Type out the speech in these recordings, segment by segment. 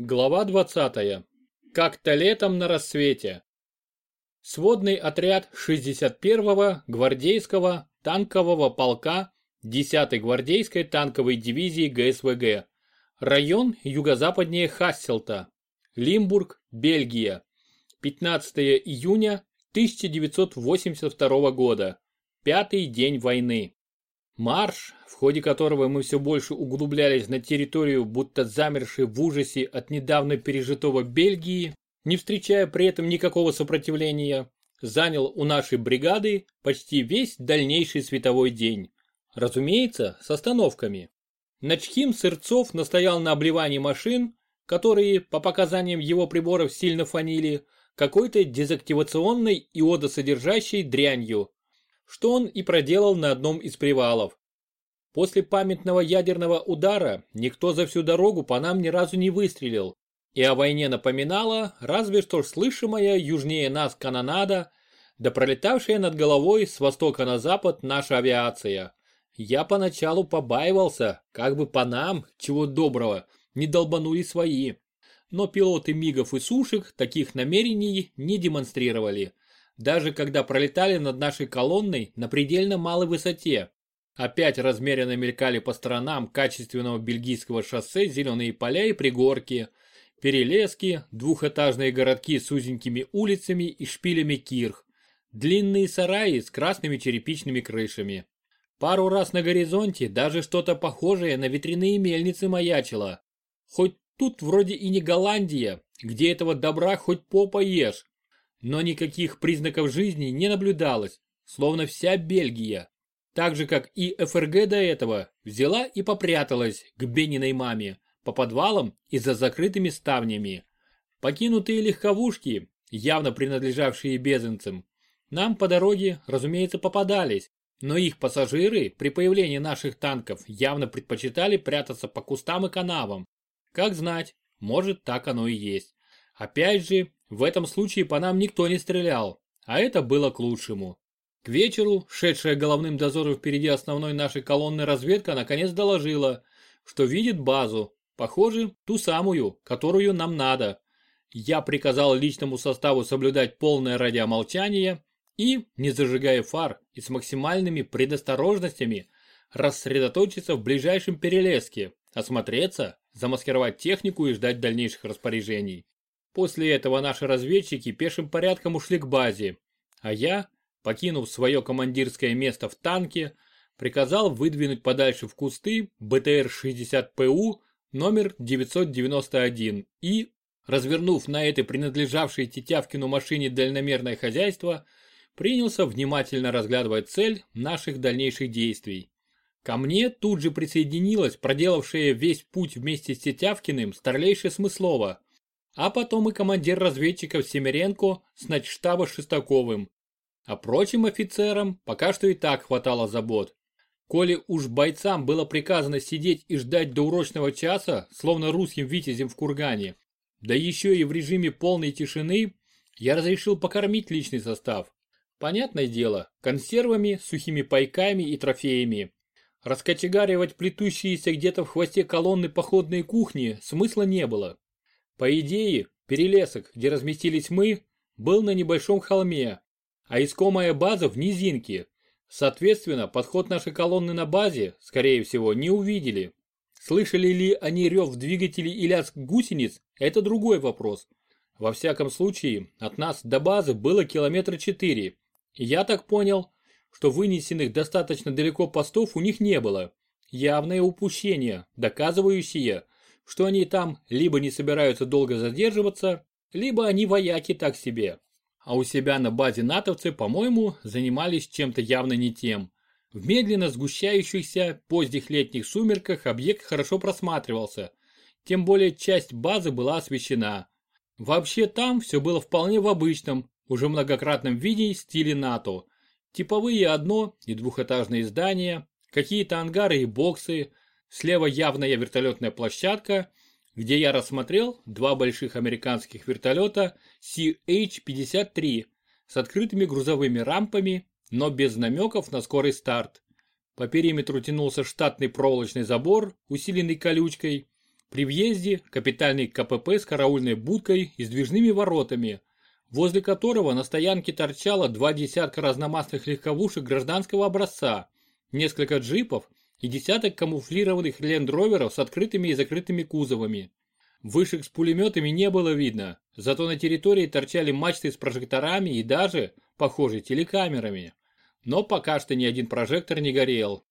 Глава 20. Как-то летом на рассвете. Сводный отряд 61-го гвардейского танкового полка 10-й гвардейской танковой дивизии ГСВГ. Район юго-западнее Хасселта. Лимбург, Бельгия. 15 июня 1982 года. Пятый день войны. Марш, в ходе которого мы все больше углублялись на территорию, будто замершей в ужасе от недавно пережитого Бельгии, не встречая при этом никакого сопротивления, занял у нашей бригады почти весь дальнейший световой день. Разумеется, с остановками. Начхим Сырцов настоял на обливании машин, которые, по показаниям его приборов, сильно фанили, какой-то дезактивационной иодосодержащей дрянью, что он и проделал на одном из привалов. После памятного ядерного удара никто за всю дорогу по нам ни разу не выстрелил, и о войне напоминала разве что слышимая южнее нас канонада, да пролетавшая над головой с востока на запад наша авиация. Я поначалу побаивался, как бы по нам, чего доброго, не долбанули свои. Но пилоты мигов и сушек таких намерений не демонстрировали даже когда пролетали над нашей колонной на предельно малой высоте. Опять размеренно мелькали по сторонам качественного бельгийского шоссе зеленые поля и пригорки, перелески, двухэтажные городки с узенькими улицами и шпилями кирх, длинные сараи с красными черепичными крышами. Пару раз на горизонте даже что-то похожее на ветряные мельницы маячило. Хоть тут вроде и не Голландия, где этого добра хоть попа ешь, но никаких признаков жизни не наблюдалось, словно вся Бельгия, так же как и ФРГ до этого, взяла и попряталась к Бениной маме по подвалам и за закрытыми ставнями. Покинутые легковушки, явно принадлежавшие безенцам, нам по дороге, разумеется, попадались, но их пассажиры при появлении наших танков явно предпочитали прятаться по кустам и канавам. Как знать, может так оно и есть. Опять же, в этом случае по нам никто не стрелял, а это было к лучшему. К вечеру, шедшая головным дозором впереди основной нашей колонны разведка наконец доложила, что видит базу, похоже, ту самую, которую нам надо. Я приказал личному составу соблюдать полное радиомолчание и, не зажигая фар и с максимальными предосторожностями, рассредоточиться в ближайшем перелеске, осмотреться, замаскировать технику и ждать дальнейших распоряжений. После этого наши разведчики пешим порядком ушли к базе, а я, покинув свое командирское место в танке, приказал выдвинуть подальше в кусты БТР-60ПУ номер 991 и, развернув на этой принадлежавшей Тетявкину машине дальномерное хозяйство, принялся внимательно разглядывать цель наших дальнейших действий. Ко мне тут же присоединилась проделавшая весь путь вместе с Тетявкиным старлейшая Смыслова, а потом и командир разведчиков Семеренко с начштаба Шестаковым. А прочим офицерам пока что и так хватало забот. Коли уж бойцам было приказано сидеть и ждать до урочного часа, словно русским витязем в кургане, да еще и в режиме полной тишины, я разрешил покормить личный состав. Понятное дело, консервами, сухими пайками и трофеями. Раскочегаривать плетущиеся где-то в хвосте колонны походной кухни смысла не было. По идее, перелесок, где разместились мы, был на небольшом холме, а искомая база в низинке. Соответственно, подход нашей колонны на базе, скорее всего, не увидели. Слышали ли они рев двигателей и лязг гусениц, это другой вопрос. Во всяком случае, от нас до базы было километра четыре. Я так понял, что вынесенных достаточно далеко постов у них не было. Явное упущение, доказывающее, что они там либо не собираются долго задерживаться, либо они вояки так себе. А у себя на базе натовцы, по-моему, занимались чем-то явно не тем. В медленно сгущающихся поздних летних сумерках объект хорошо просматривался, тем более часть базы была освещена. Вообще там все было вполне в обычном, уже многократном виде стиле НАТО. Типовые одно- и двухэтажные здания, какие-то ангары и боксы, Слева явная вертолетная площадка, где я рассмотрел два больших американских вертолета CH-53 с открытыми грузовыми рампами, но без намеков на скорый старт. По периметру тянулся штатный проволочный забор, усиленный колючкой. При въезде капитальный КПП с караульной будкой и сдвижными воротами, возле которого на стоянке торчало два десятка разномастных легковушек гражданского образца, несколько джипов и десяток камуфлированных лендроверов с открытыми и закрытыми кузовами. Вышек с пулеметами не было видно, зато на территории торчали мачты с прожекторами и даже, похоже, телекамерами. Но пока что ни один прожектор не горел.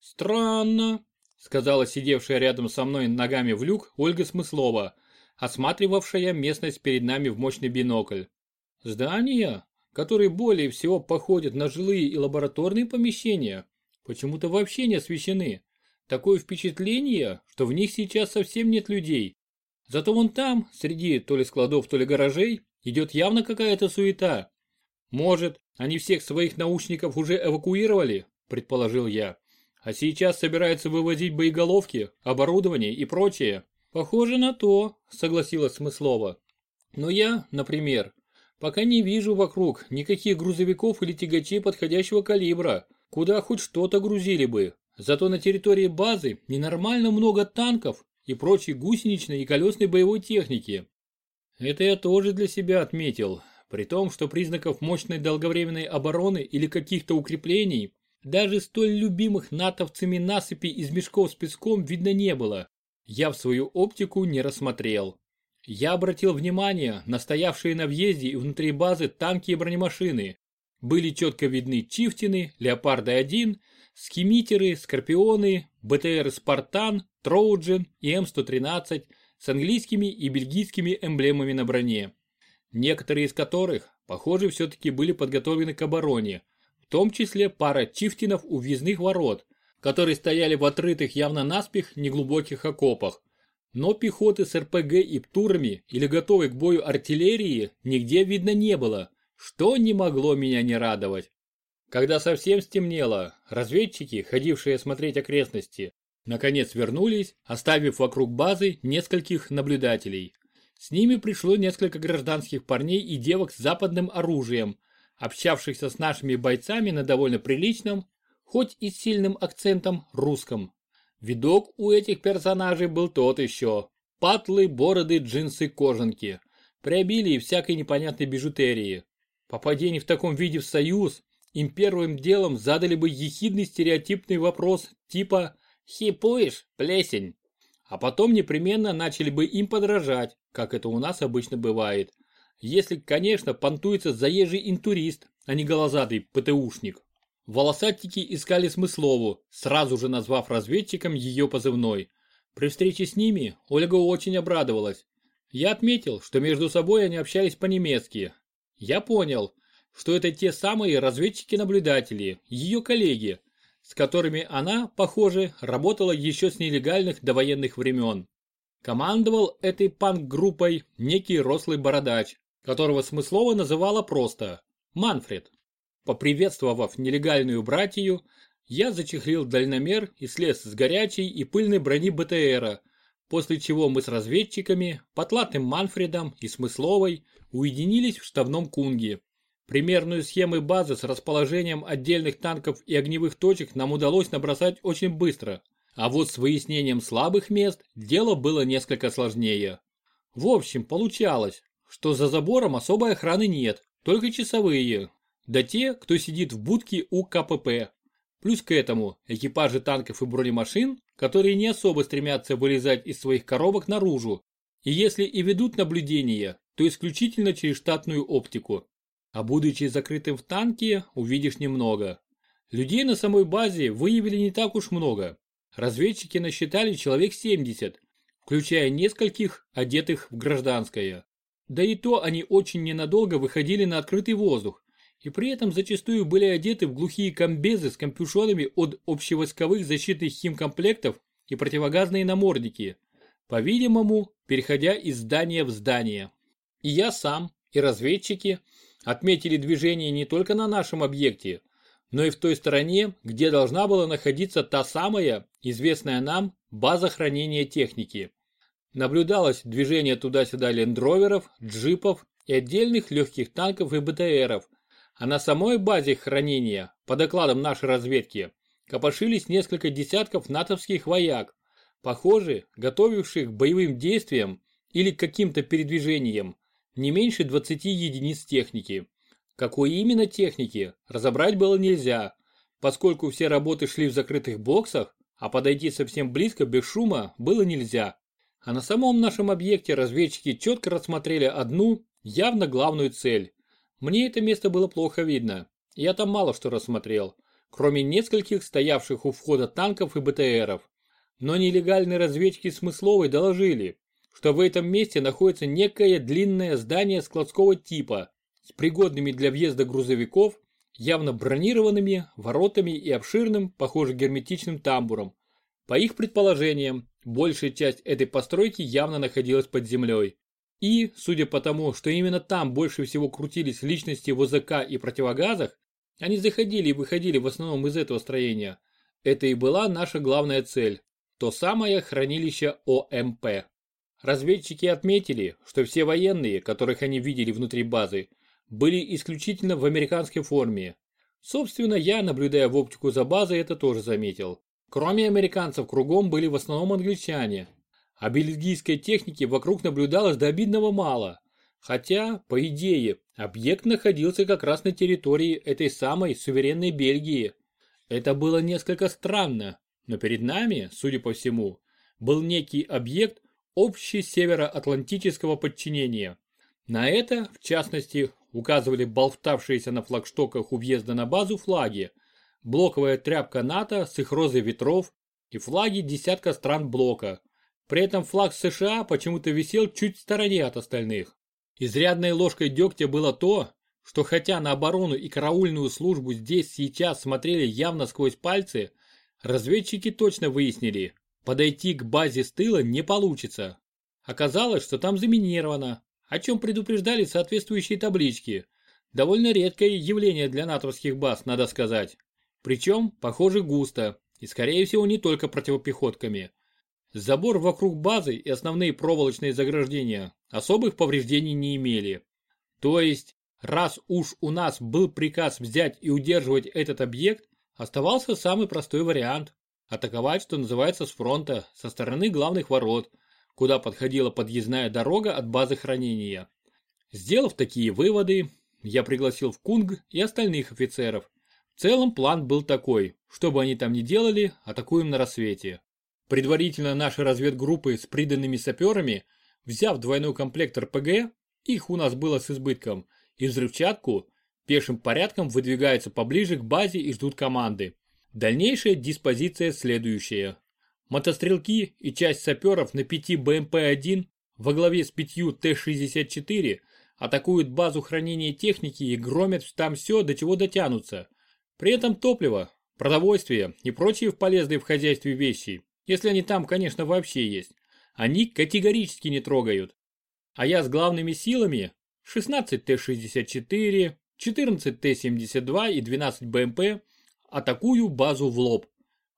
«Странно», — сказала сидевшая рядом со мной ногами в люк Ольга Смыслова, осматривавшая местность перед нами в мощный бинокль. «Здания, которые более всего походят на жилые и лабораторные помещения, почему-то вообще не освещены. Такое впечатление, что в них сейчас совсем нет людей. Зато вон там, среди то ли складов, то ли гаражей, идет явно какая-то суета. Может, они всех своих научников уже эвакуировали, предположил я. А сейчас собираются вывозить боеголовки, оборудование и прочее. Похоже на то, согласилась Смыслова. Но я, например, пока не вижу вокруг никаких грузовиков или тягачей подходящего калибра, куда хоть что-то грузили бы. Зато на территории базы ненормально много танков и прочей гусеничной и колесной боевой техники. Это я тоже для себя отметил, при том, что признаков мощной долговременной обороны или каких-то укреплений, даже столь любимых натовцами насыпи из мешков с песком видно не было. Я в свою оптику не рассмотрел. Я обратил внимание на стоявшие на въезде и внутри базы танки и бронемашины. Были четко видны Чифтины, Леопарды-1, Скимитеры, Скорпионы, БТР «Спартан», Троуджен и М113 с английскими и бельгийскими эмблемами на броне. Некоторые из которых, похоже, все-таки были подготовлены к обороне, в том числе пара чифтинов у въездных ворот, которые стояли в отрытых явно наспех неглубоких окопах. Но пехоты с РПГ и птурами или готовой к бою артиллерии нигде видно не было, что не могло меня не радовать. Когда совсем стемнело, разведчики, ходившие смотреть окрестности, наконец вернулись, оставив вокруг базы нескольких наблюдателей. С ними пришло несколько гражданских парней и девок с западным оружием, общавшихся с нашими бойцами на довольно приличном, хоть и с сильным акцентом, русском. Видок у этих персонажей был тот еще. Патлы, бороды, джинсы, кожанки. При обилии всякой непонятной бижутерии. Попадение в таком виде в союз, им первым делом задали бы ехидный стереотипный вопрос типа «Хипуешь, плесень?» А потом непременно начали бы им подражать, как это у нас обычно бывает. Если, конечно, понтуется заезжий интурист, а не голозадый ПТУшник. Волосатики искали Смыслову, сразу же назвав разведчиком ее позывной. При встрече с ними Ольга очень обрадовалась. Я отметил, что между собой они общались по-немецки. Я понял, что это те самые разведчики-наблюдатели, ее коллеги, с которыми она, похоже, работала еще с нелегальных довоенных времен. Командовал этой панк-группой некий рослый бородач, которого Смыслова называла просто Манфред. Поприветствовав нелегальную братью, я зачехлил дальномер и слез с горячей и пыльной брони БТРа, после чего мы с разведчиками, потлатым Манфредом и Смысловой уединились в штабном кунге. Примерную схему базы с расположением отдельных танков и огневых точек нам удалось набросать очень быстро, а вот с выяснением слабых мест дело было несколько сложнее. В общем, получалось, что за забором особой охраны нет, только часовые, да те, кто сидит в будке у КПП. Плюс к этому экипажи танков и бронемашин, которые не особо стремятся вылезать из своих коробок наружу, и если и ведут наблюдения, то исключительно через штатную оптику а будучи закрытым в танке, увидишь немного. Людей на самой базе выявили не так уж много. Разведчики насчитали человек 70, включая нескольких, одетых в гражданское. Да и то они очень ненадолго выходили на открытый воздух, и при этом зачастую были одеты в глухие комбезы с капюшонами от общевойсковых защитных химкомплектов и противогазные намордники, по-видимому, переходя из здания в здание. И я сам, и разведчики – отметили движение не только на нашем объекте, но и в той стороне, где должна была находиться та самая, известная нам, база хранения техники. Наблюдалось движение туда-сюда лендроверов, джипов и отдельных легких танков и БТРов, а на самой базе хранения, по докладам нашей разведки, копошились несколько десятков натовских вояк, Похоже, готовивших к боевым действиям или к каким-то передвижениям, не меньше 20 единиц техники. Какой именно техники, разобрать было нельзя, поскольку все работы шли в закрытых боксах, а подойти совсем близко без шума было нельзя. А на самом нашем объекте разведчики четко рассмотрели одну, явно главную цель. Мне это место было плохо видно. Я там мало что рассмотрел, кроме нескольких стоявших у входа танков и БТРов. Но нелегальные разведчики смысловой доложили, что в этом месте находится некое длинное здание складского типа с пригодными для въезда грузовиков, явно бронированными воротами и обширным, похоже герметичным тамбуром. По их предположениям, большая часть этой постройки явно находилась под землей. И, судя по тому, что именно там больше всего крутились личности в ОЗК и противогазах, они заходили и выходили в основном из этого строения. Это и была наша главная цель. То самое хранилище ОМП. Разведчики отметили, что все военные, которых они видели внутри базы, были исключительно в американской форме. Собственно, я, наблюдая в оптику за базой, это тоже заметил. Кроме американцев, кругом были в основном англичане. А бельгийской техники вокруг наблюдалось до обидного мало. Хотя, по идее, объект находился как раз на территории этой самой суверенной Бельгии. Это было несколько странно, но перед нами, судя по всему, был некий объект общей североатлантического подчинения. На это, в частности, указывали болтавшиеся на флагштоках у въезда на базу флаги, блоковая тряпка НАТО с их розой ветров и флаги десятка стран блока. При этом флаг США почему-то висел чуть в стороне от остальных. Изрядной ложкой дегтя было то, что хотя на оборону и караульную службу здесь сейчас смотрели явно сквозь пальцы, разведчики точно выяснили, подойти к базе с тыла не получится. Оказалось, что там заминировано, о чем предупреждали соответствующие таблички. Довольно редкое явление для натовских баз, надо сказать. Причем, похоже, густо, и скорее всего не только противопехотками. Забор вокруг базы и основные проволочные заграждения особых повреждений не имели. То есть, раз уж у нас был приказ взять и удерживать этот объект, оставался самый простой вариант – атаковать, что называется, с фронта, со стороны главных ворот – куда подходила подъездная дорога от базы хранения. Сделав такие выводы, я пригласил в Кунг и остальных офицеров. В целом план был такой, что бы они там ни делали, атакуем на рассвете. Предварительно наши разведгруппы с приданными саперами, взяв двойной комплект РПГ, их у нас было с избытком, и взрывчатку, пешим порядком выдвигаются поближе к базе и ждут команды. Дальнейшая диспозиция следующая. Мотострелки и часть саперов на 5 БМП-1 во главе с 5 Т-64 атакуют базу хранения техники и громят там все, до чего дотянутся. При этом топливо, продовольствие и прочие полезные в хозяйстве вещи, если они там, конечно, вообще есть, они категорически не трогают. А я с главными силами 16 Т-64, 14 Т-72 и 12 БМП атакую базу в лоб.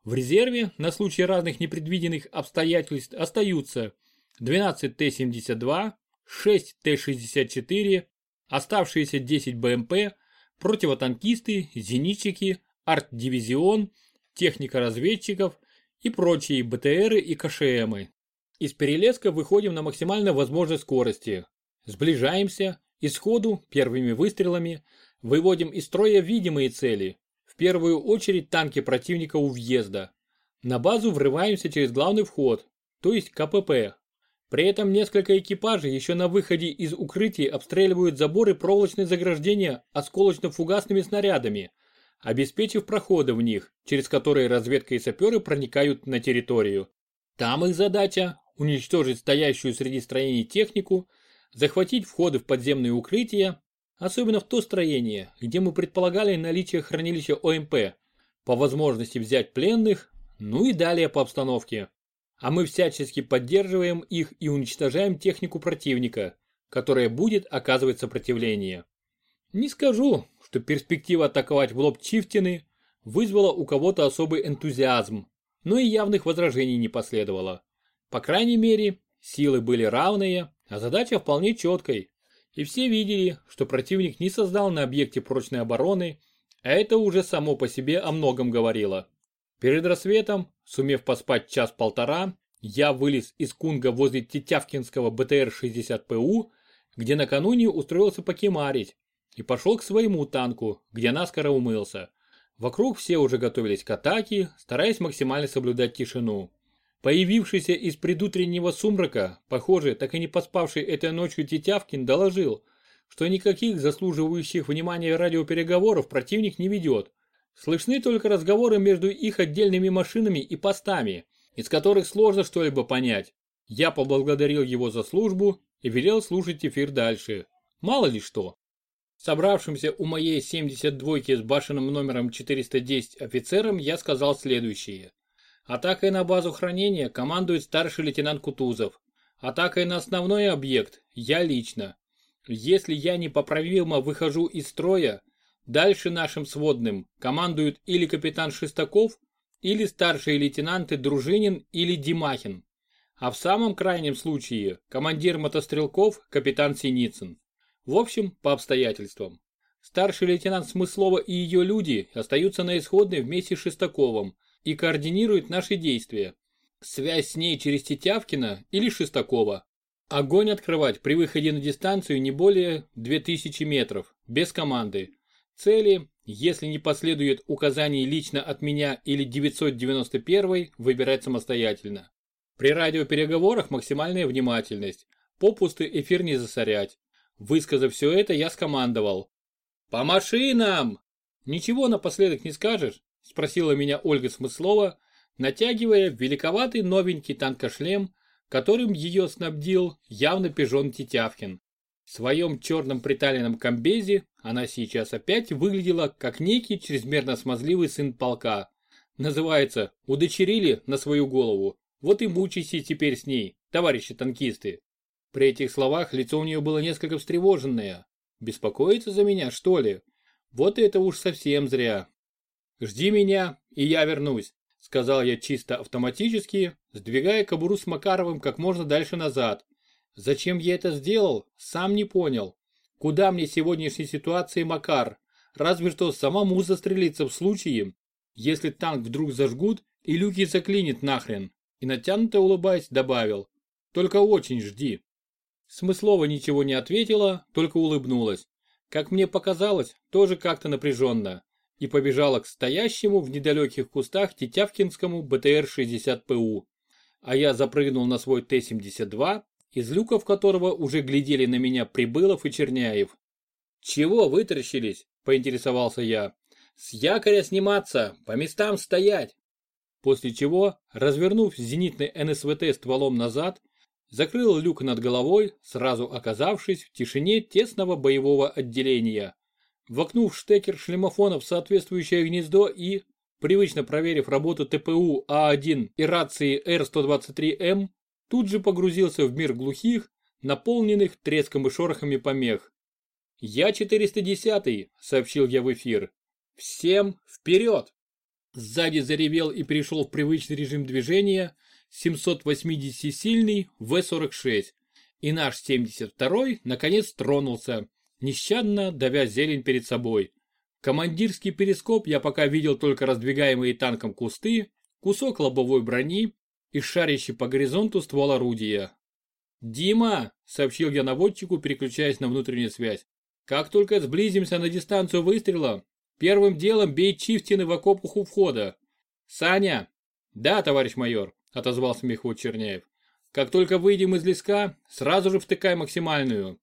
В резерве на случай разных непредвиденных обстоятельств остаются 12 Т-72, 6 Т-64, оставшиеся 10 БМП, противотанкисты, зенитчики, арт-дивизион, техника разведчиков и прочие БТРы и КШМы. Из перелеска выходим на максимально возможной скорости. Сближаемся и сходу первыми выстрелами выводим из строя видимые цели, первую очередь танки противника у въезда. На базу врываемся через главный вход, то есть КПП. При этом несколько экипажей еще на выходе из укрытий обстреливают заборы проволочные заграждения осколочно-фугасными снарядами, обеспечив проходы в них, через которые разведка и саперы проникают на территорию. Там их задача – уничтожить стоящую среди строений технику, захватить входы в подземные укрытия Особенно в то строение, где мы предполагали наличие хранилища ОМП. По возможности взять пленных, ну и далее по обстановке. А мы всячески поддерживаем их и уничтожаем технику противника, которая будет оказывать сопротивление. Не скажу, что перспектива атаковать в лоб Чифтины вызвала у кого-то особый энтузиазм, но и явных возражений не последовало. По крайней мере, силы были равные, а задача вполне четкой и все видели, что противник не создал на объекте прочной обороны, а это уже само по себе о многом говорило. Перед рассветом, сумев поспать час-полтора, я вылез из Кунга возле Тетявкинского БТР-60ПУ, где накануне устроился покемарить, и пошел к своему танку, где наскоро умылся. Вокруг все уже готовились к атаке, стараясь максимально соблюдать тишину. Появившийся из предутреннего сумрака, похоже, так и не поспавший этой ночью Тетявкин доложил, что никаких заслуживающих внимания радиопереговоров противник не ведет. Слышны только разговоры между их отдельными машинами и постами, из которых сложно что-либо понять. Я поблагодарил его за службу и велел слушать эфир дальше. Мало ли что. Собравшимся у моей 72-ки с башенным номером 410 офицерам я сказал следующее. Атакой на базу хранения командует старший лейтенант Кутузов. Атакой на основной объект – я лично. Если я непоправимо выхожу из строя, дальше нашим сводным командуют или капитан Шестаков, или старшие лейтенанты Дружинин или Димахин. А в самом крайнем случае командир мотострелков капитан Синицын. В общем, по обстоятельствам. Старший лейтенант Смыслова и ее люди остаются на исходной вместе с Шестаковым и координируют наши действия. Связь с ней через Тетявкина или Шестакова. Огонь открывать при выходе на дистанцию не более 2000 метров, без команды. Цели если не последует указаний лично от меня или 991 выбирать самостоятельно. При радиопереговорах максимальная внимательность. Попусты эфир не засорять. Высказав все это, я скомандовал. «По машинам!» «Ничего напоследок не скажешь?» Спросила меня Ольга Смыслова, натягивая великоватый новенький танкошлем, которым ее снабдил явно пижон Тетявкин. В своем черном приталенном комбезе она сейчас опять выглядела как некий чрезмерно смазливый сын полка. Называется «Удочерили на свою голову». Вот и мучайся теперь с ней, товарищи танкисты. При этих словах лицо у нее было несколько встревоженное. Беспокоится за меня, что ли? Вот это уж совсем зря. Жди меня, и я вернусь, сказал я чисто автоматически, сдвигая кобуру с Макаровым как можно дальше назад, Зачем я это сделал, сам не понял. Куда мне сегодняшней ситуации Макар? Разве что самому застрелиться в случае, если танк вдруг зажгут и люки заклинит нахрен. И натянуто улыбаясь добавил. Только очень жди. Смыслова ничего не ответила, только улыбнулась. Как мне показалось, тоже как-то напряженно. И побежала к стоящему в недалеких кустах Тетявкинскому БТР-60ПУ. А я запрыгнул на свой Т-72 из люков которого уже глядели на меня Прибылов и Черняев. «Чего вытаращились?» – поинтересовался я. «С якоря сниматься, по местам стоять!» После чего, развернув зенитный НСВТ стволом назад, закрыл люк над головой, сразу оказавшись в тишине тесного боевого отделения. Вокнув штекер шлемофона в соответствующее гнездо и, привычно проверив работу ТПУ А1 и рации Р-123М, тут же погрузился в мир глухих, наполненных треском и шорохами помех. «Я 410-й», — сообщил я в эфир. «Всем вперед!» Сзади заревел и перешел в привычный режим движения 780-сильный В-46, и наш 72-й наконец тронулся, нещадно давя зелень перед собой. Командирский перископ я пока видел только раздвигаемые танком кусты, кусок лобовой брони и шарящий по горизонту ствол орудия. «Дима!» – сообщил я наводчику, переключаясь на внутреннюю связь. «Как только сблизимся на дистанцию выстрела, первым делом бей чифтины в окопах у входа. Саня!» «Да, товарищ майор», – отозвался мехвод Черняев. «Как только выйдем из леска, сразу же втыкай максимальную».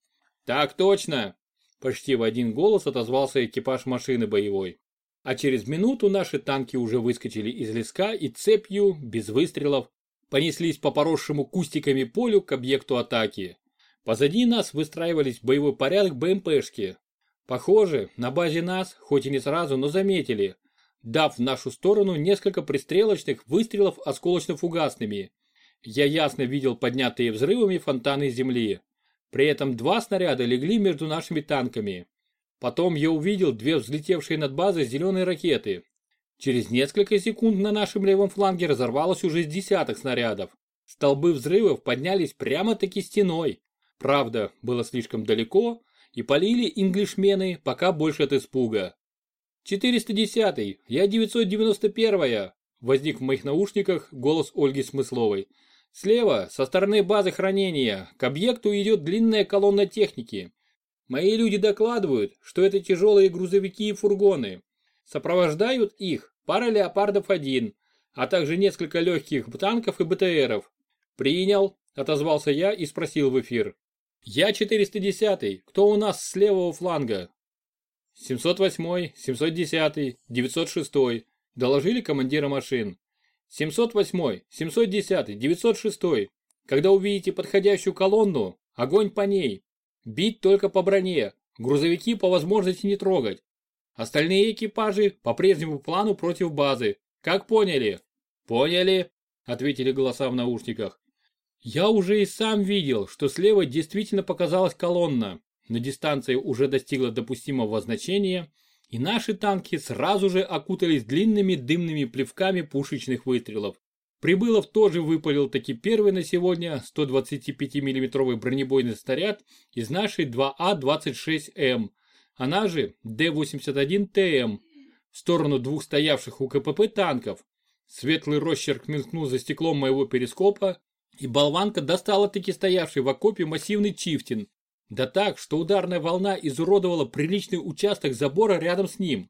«Так точно!» – почти в один голос отозвался экипаж машины боевой а через минуту наши танки уже выскочили из леска и цепью, без выстрелов, понеслись по поросшему кустиками полю к объекту атаки. Позади нас выстраивались в боевой порядок БМПшки. Похоже, на базе нас, хоть и не сразу, но заметили, дав в нашу сторону несколько пристрелочных выстрелов осколочно-фугасными. Я ясно видел поднятые взрывами фонтаны земли. При этом два снаряда легли между нашими танками. Потом я увидел две взлетевшие над базой зеленые ракеты. Через несколько секунд на нашем левом фланге разорвалось уже с десяток снарядов. Столбы взрывов поднялись прямо-таки стеной. Правда, было слишком далеко, и полили инглишмены пока больше от испуга. 410-й, я 991-я, возник в моих наушниках голос Ольги Смысловой. Слева, со стороны базы хранения, к объекту идет длинная колонна техники. Мои люди докладывают, что это тяжелые грузовики и фургоны. Сопровождают их пара «Леопардов-1», а также несколько легких танков и БТРов. «Принял», — отозвался я и спросил в эфир. «Я 410-й. Кто у нас с левого фланга?» 708-й, 710-й, 906-й. Доложили командира машин. 708-й, 710-й, 906-й. Когда увидите подходящую колонну, огонь по ней. Бить только по броне, грузовики по возможности не трогать. Остальные экипажи по прежнему плану против базы. Как поняли? Поняли, ответили голоса в наушниках. Я уже и сам видел, что слева действительно показалась колонна. На дистанции уже достигла допустимого значения, и наши танки сразу же окутались длинными дымными плевками пушечных выстрелов. Прибылов тоже выпалил таки первый на сегодня 125 миллиметровый бронебойный снаряд из нашей 2А-26М, она же Д-81ТМ, в сторону двух стоявших у КПП танков. Светлый росчерк мелькнул за стеклом моего перископа, и болванка достала таки стоявший в окопе массивный чифтин, да так, что ударная волна изуродовала приличный участок забора рядом с ним.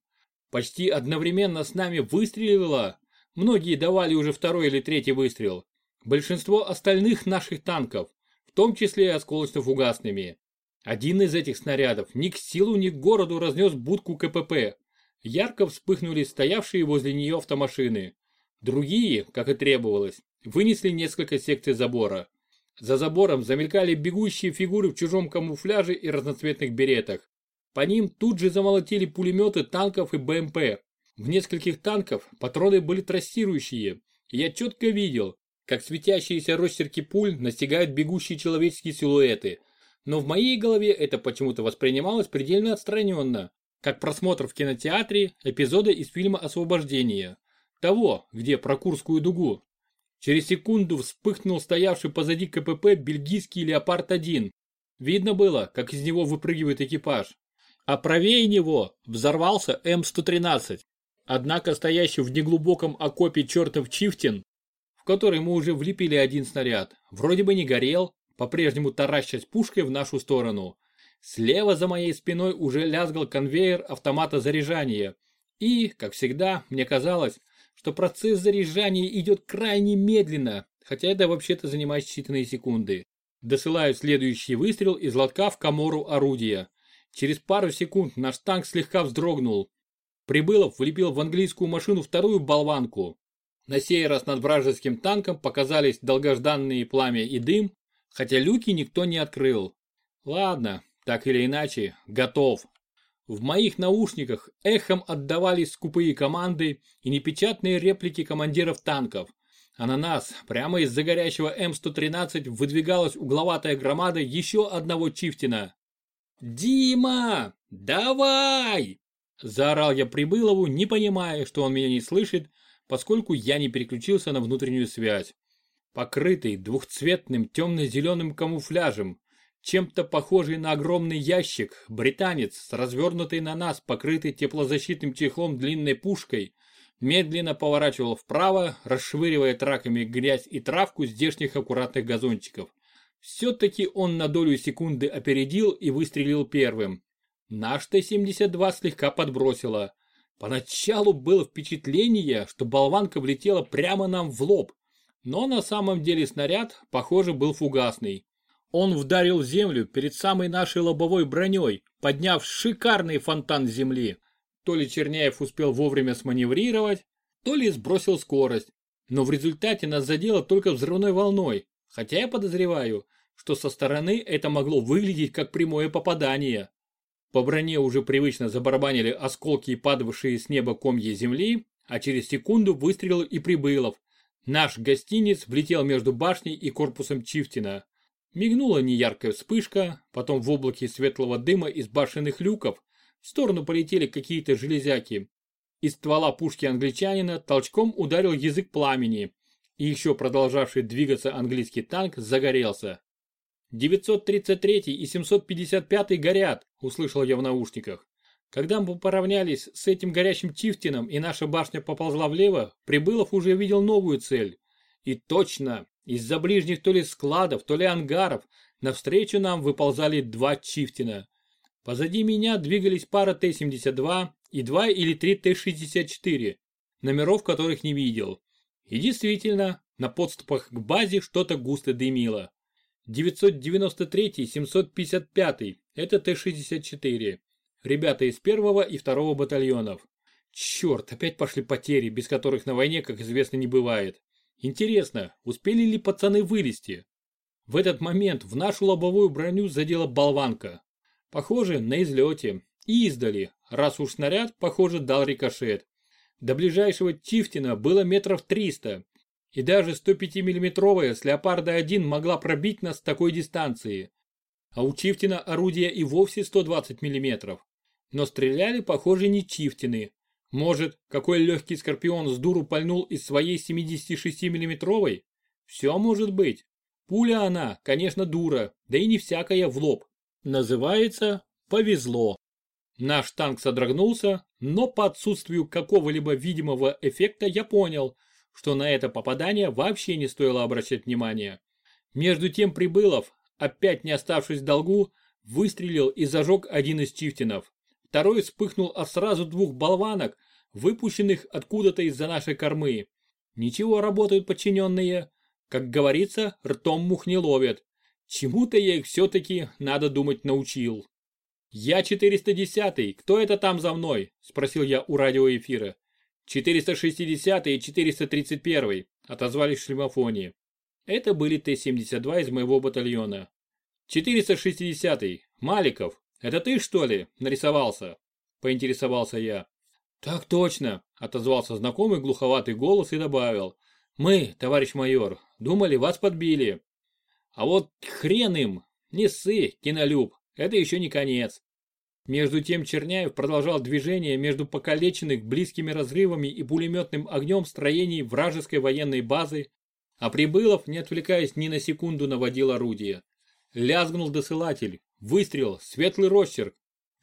Почти одновременно с нами выстрелила, многие давали уже второй или третий выстрел, большинство остальных наших танков, в том числе и осколочно-фугасными. Один из этих снарядов ни к силу, ни к городу разнес будку КПП. Ярко вспыхнули стоявшие возле нее автомашины. Другие, как и требовалось, вынесли несколько секций забора. За забором замелькали бегущие фигуры в чужом камуфляже и разноцветных беретах. По ним тут же замолотили пулеметы танков и БМП. В нескольких танков патроны были трассирующие, и я четко видел, как светящиеся росчерки пуль настигают бегущие человеческие силуэты. Но в моей голове это почему-то воспринималось предельно отстраненно, как просмотр в кинотеатре эпизода из фильма «Освобождение». Того, где про Курскую дугу. Через секунду вспыхнул стоявший позади КПП бельгийский «Леопард-1». Видно было, как из него выпрыгивает экипаж. А правее него взорвался М-113. Однако стоящий в неглубоком окопе чертов Чифтин, в который мы уже влепили один снаряд, вроде бы не горел, по-прежнему таращась пушкой в нашу сторону. Слева за моей спиной уже лязгал конвейер автомата заряжания. И, как всегда, мне казалось, что процесс заряжания идет крайне медленно, хотя это вообще-то занимает считанные секунды. Досылаю следующий выстрел из лотка в комору орудия. Через пару секунд наш танк слегка вздрогнул. Прибылов влепил в английскую машину вторую болванку. На сей раз над вражеским танком показались долгожданные пламя и дым, хотя люки никто не открыл. Ладно, так или иначе, готов. В моих наушниках эхом отдавались скупые команды и непечатные реплики командиров танков. А на нас, прямо из-за горящего М113, выдвигалась угловатая громада еще одного Чифтина. «Дима, давай!» Заорал я Прибылову, не понимая, что он меня не слышит, поскольку я не переключился на внутреннюю связь. Покрытый двухцветным темно-зеленым камуфляжем, чем-то похожий на огромный ящик, британец с развернутой на нас, покрытой теплозащитным чехлом длинной пушкой, медленно поворачивал вправо, расшвыривая траками грязь и травку здешних аккуратных газончиков. Все-таки он на долю секунды опередил и выстрелил первым. Наш Т-72 слегка подбросило. Поначалу было впечатление, что болванка влетела прямо нам в лоб, но на самом деле снаряд, похоже, был фугасный. Он вдарил землю перед самой нашей лобовой броней, подняв шикарный фонтан земли. То ли Черняев успел вовремя сманеврировать, то ли сбросил скорость. Но в результате нас задело только взрывной волной, хотя я подозреваю, что со стороны это могло выглядеть как прямое попадание. По броне уже привычно забарабанили осколки и падавшие с неба комья земли, а через секунду выстрелил и прибылов. Наш гостиниц влетел между башней и корпусом Чифтина. Мигнула неяркая вспышка, потом в облаке светлого дыма из башенных люков в сторону полетели какие-то железяки. Из ствола пушки англичанина толчком ударил язык пламени, и еще продолжавший двигаться английский танк загорелся. 933 и 755 горят, услышал я в наушниках. Когда мы поравнялись с этим горящим Чифтином и наша башня поползла влево, Прибылов уже видел новую цель. И точно, Из-за ближних то ли складов, то ли ангаров навстречу нам выползали два Чифтина. Позади меня двигались пара Т-72 и два или три Т-64, номеров которых не видел. И действительно, на подступах к базе что-то густо дымило. 993-755 это Т-64. Ребята из первого и второго батальонов. Черт, опять пошли потери, без которых на войне, как известно, не бывает. Интересно, успели ли пацаны вылезти? В этот момент в нашу лобовую броню задела болванка. Похоже, на излете. И издали, раз уж снаряд, похоже, дал рикошет. До ближайшего Чифтина было метров 300, и даже 105 миллиметровая с Леопарда-1 могла пробить нас с такой дистанции. А у Чифтина орудия и вовсе 120 мм. Но стреляли, похоже, не Чифтины. Может, какой легкий Скорпион с дуру пальнул из своей 76 миллиметровой? Все может быть. Пуля она, конечно, дура, да и не всякая в лоб. Называется «повезло». Наш танк содрогнулся, но по отсутствию какого-либо видимого эффекта я понял, что на это попадание вообще не стоило обращать внимания. Между тем Прибылов, опять не оставшись в долгу, выстрелил и зажег один из чифтинов. Второй вспыхнул от сразу двух болванок, выпущенных откуда-то из-за нашей кормы. Ничего работают подчиненные. Как говорится, ртом мух не ловят. Чему-то я их все-таки, надо думать, научил. «Я 410-й, кто это там за мной?» – спросил я у радиоэфира. «460 и 431 отозвались в шлемофонии. Это были Т-72 из моего батальона. «460-й, Маликов, это ты, что ли, нарисовался?» – поинтересовался я. «Так точно», – отозвался знакомый глуховатый голос и добавил. «Мы, товарищ майор, думали, вас подбили». «А вот хрен им, не ссы, кинолюб, это еще не конец. Между тем Черняев продолжал движение между покалеченных близкими разрывами и пулеметным огнем строений вражеской военной базы, а Прибылов, не отвлекаясь ни на секунду, наводил орудие. Лязгнул досылатель, выстрел, светлый росчерк.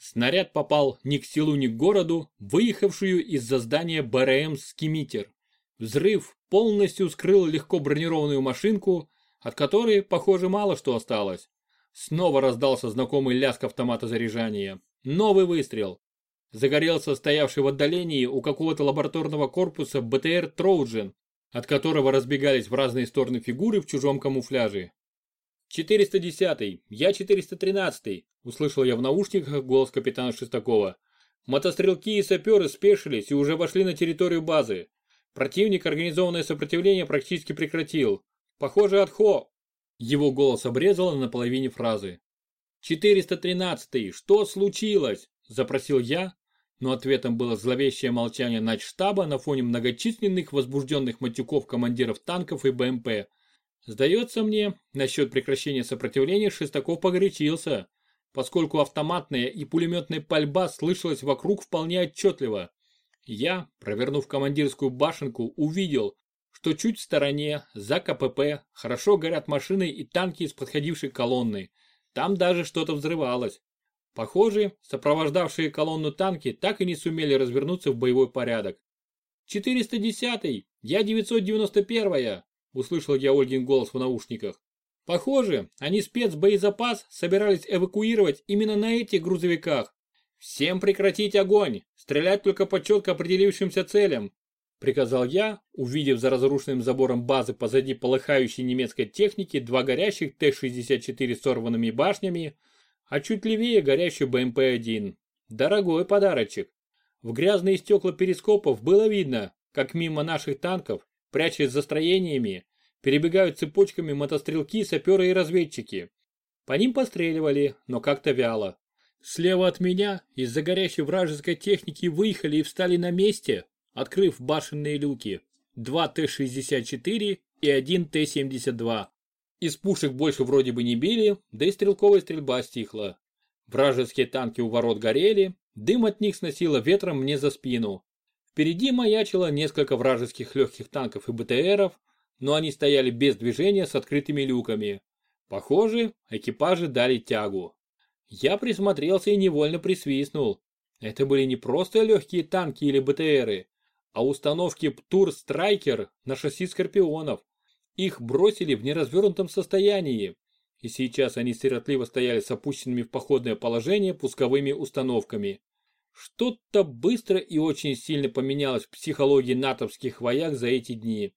Снаряд попал ни к селу, ни к городу, выехавшую из-за здания БРМ «Скимитер». Взрыв полностью скрыл легко бронированную машинку, от которой, похоже, мало что осталось. Снова раздался знакомый лязг автомата заряжания. Новый выстрел. Загорелся стоявший в отдалении у какого-то лабораторного корпуса БТР «Троуджен», от которого разбегались в разные стороны фигуры в чужом камуфляже. «410-й, я 413-й», услышал я в наушниках голос капитана Шестакова. Мотострелки и саперы спешились и уже вошли на территорию базы. Противник организованное сопротивление практически прекратил. Похоже, отхо. Его голос обрезало на половине фразы. «413-й, что случилось?» – запросил я, но ответом было зловещее молчание начштаба на фоне многочисленных возбужденных матюков командиров танков и БМП. Сдается мне, насчет прекращения сопротивления Шестаков погорячился, поскольку автоматная и пулеметная пальба слышалась вокруг вполне отчетливо. Я, провернув командирскую башенку, увидел, что чуть в стороне, за КПП, хорошо горят машины и танки из подходившей колонны. Там даже что-то взрывалось. Похоже, сопровождавшие колонну танки так и не сумели развернуться в боевой порядок. «410-й! Я 991-я!» – услышал я Ольгин голос в наушниках. Похоже, они спецбоезапас собирались эвакуировать именно на этих грузовиках. Всем прекратить огонь, стрелять только по четко определившимся целям, приказал я, увидев за разрушенным забором базы позади полыхающей немецкой техники два горящих Т-64 с сорванными башнями, а чуть левее горящий БМП-1. Дорогой подарочек. В грязные стекла перископов было видно, как мимо наших танков, прячась за строениями, перебегают цепочками мотострелки, саперы и разведчики. По ним постреливали, но как-то вяло. Слева от меня из-за горящей вражеской техники выехали и встали на месте, открыв башенные люки. Два Т-64 и один Т-72. Из пушек больше вроде бы не били, да и стрелковая стрельба стихла. Вражеские танки у ворот горели, дым от них сносило ветром мне за спину. Впереди маячило несколько вражеских легких танков и БТРов, но они стояли без движения с открытыми люками. Похоже, экипажи дали тягу. Я присмотрелся и невольно присвистнул. Это были не просто легкие танки или БТРы, а установки Птур Страйкер на шасси Скорпионов. их бросили в неразвернутом состоянии, и сейчас они сиротливо стояли с опущенными в походное положение пусковыми установками. Что-то быстро и очень сильно поменялось в психологии натовских вояк за эти дни.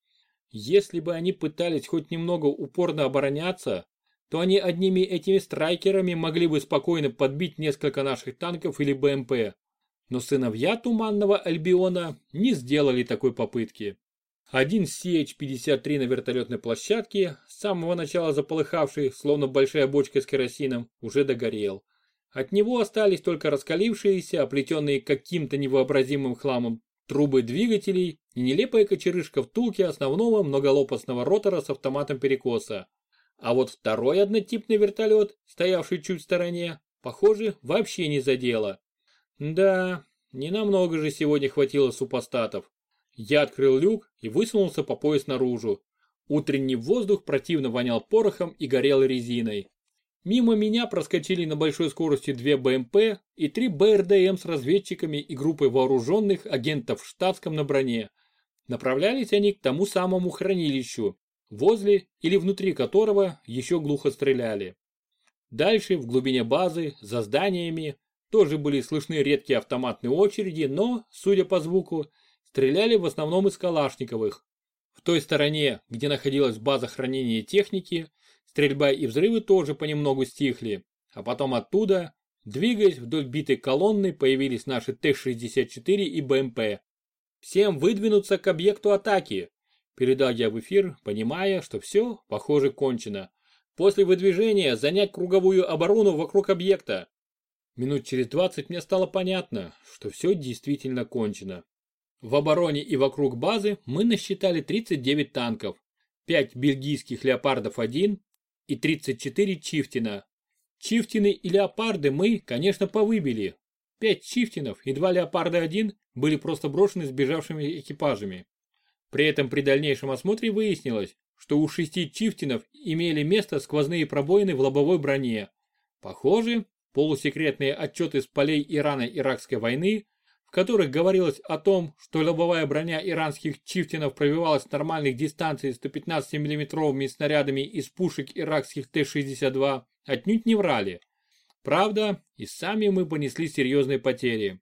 Если бы они пытались хоть немного упорно обороняться, то они одними этими страйкерами могли бы спокойно подбить несколько наших танков или БМП. Но сыновья Туманного Альбиона не сделали такой попытки. Один CH-53 на вертолетной площадке, с самого начала заполыхавший, словно большая бочка с керосином, уже догорел. От него остались только раскалившиеся, оплетенные каким-то невообразимым хламом, трубы двигателей и нелепая кочерышка втулке основного многолопастного ротора с автоматом перекоса. А вот второй однотипный вертолет, стоявший чуть в стороне, похоже, вообще не задело. Да, не намного же сегодня хватило супостатов. Я открыл люк и высунулся по пояс наружу. Утренний воздух противно вонял порохом и горел резиной. Мимо меня проскочили на большой скорости две БМП и три БРДМ с разведчиками и группой вооруженных агентов в штатском на броне. Направлялись они к тому самому хранилищу, возле или внутри которого еще глухо стреляли. Дальше, в глубине базы, за зданиями, тоже были слышны редкие автоматные очереди, но, судя по звуку, стреляли в основном из калашниковых. В той стороне, где находилась база хранения техники, стрельба и взрывы тоже понемногу стихли, а потом оттуда, двигаясь вдоль битой колонны, появились наши Т-64 и БМП. «Всем выдвинуться к объекту атаки!» Передал я в эфир, понимая, что все, похоже, кончено. После выдвижения занять круговую оборону вокруг объекта. Минут через двадцать мне стало понятно, что все действительно кончено. В обороне и вокруг базы мы насчитали 39 танков, 5 бельгийских «Леопардов-1» и 34 «Чифтина». Чифтины и «Леопарды» мы, конечно, повыбили. 5 «Чифтинов» и 2 «Леопарда-1» были просто брошены сбежавшими экипажами. При этом при дальнейшем осмотре выяснилось, что у шести чифтинов имели место сквозные пробоины в лобовой броне. Похоже, полусекретные отчеты с полей Ирано-Иракской войны, которых говорилось о том, что лобовая броня иранских чифтинов пробивалась с нормальных дистанций 115 миллиметровыми снарядами из пушек иракских Т-62, отнюдь не врали. Правда, и сами мы понесли серьезные потери.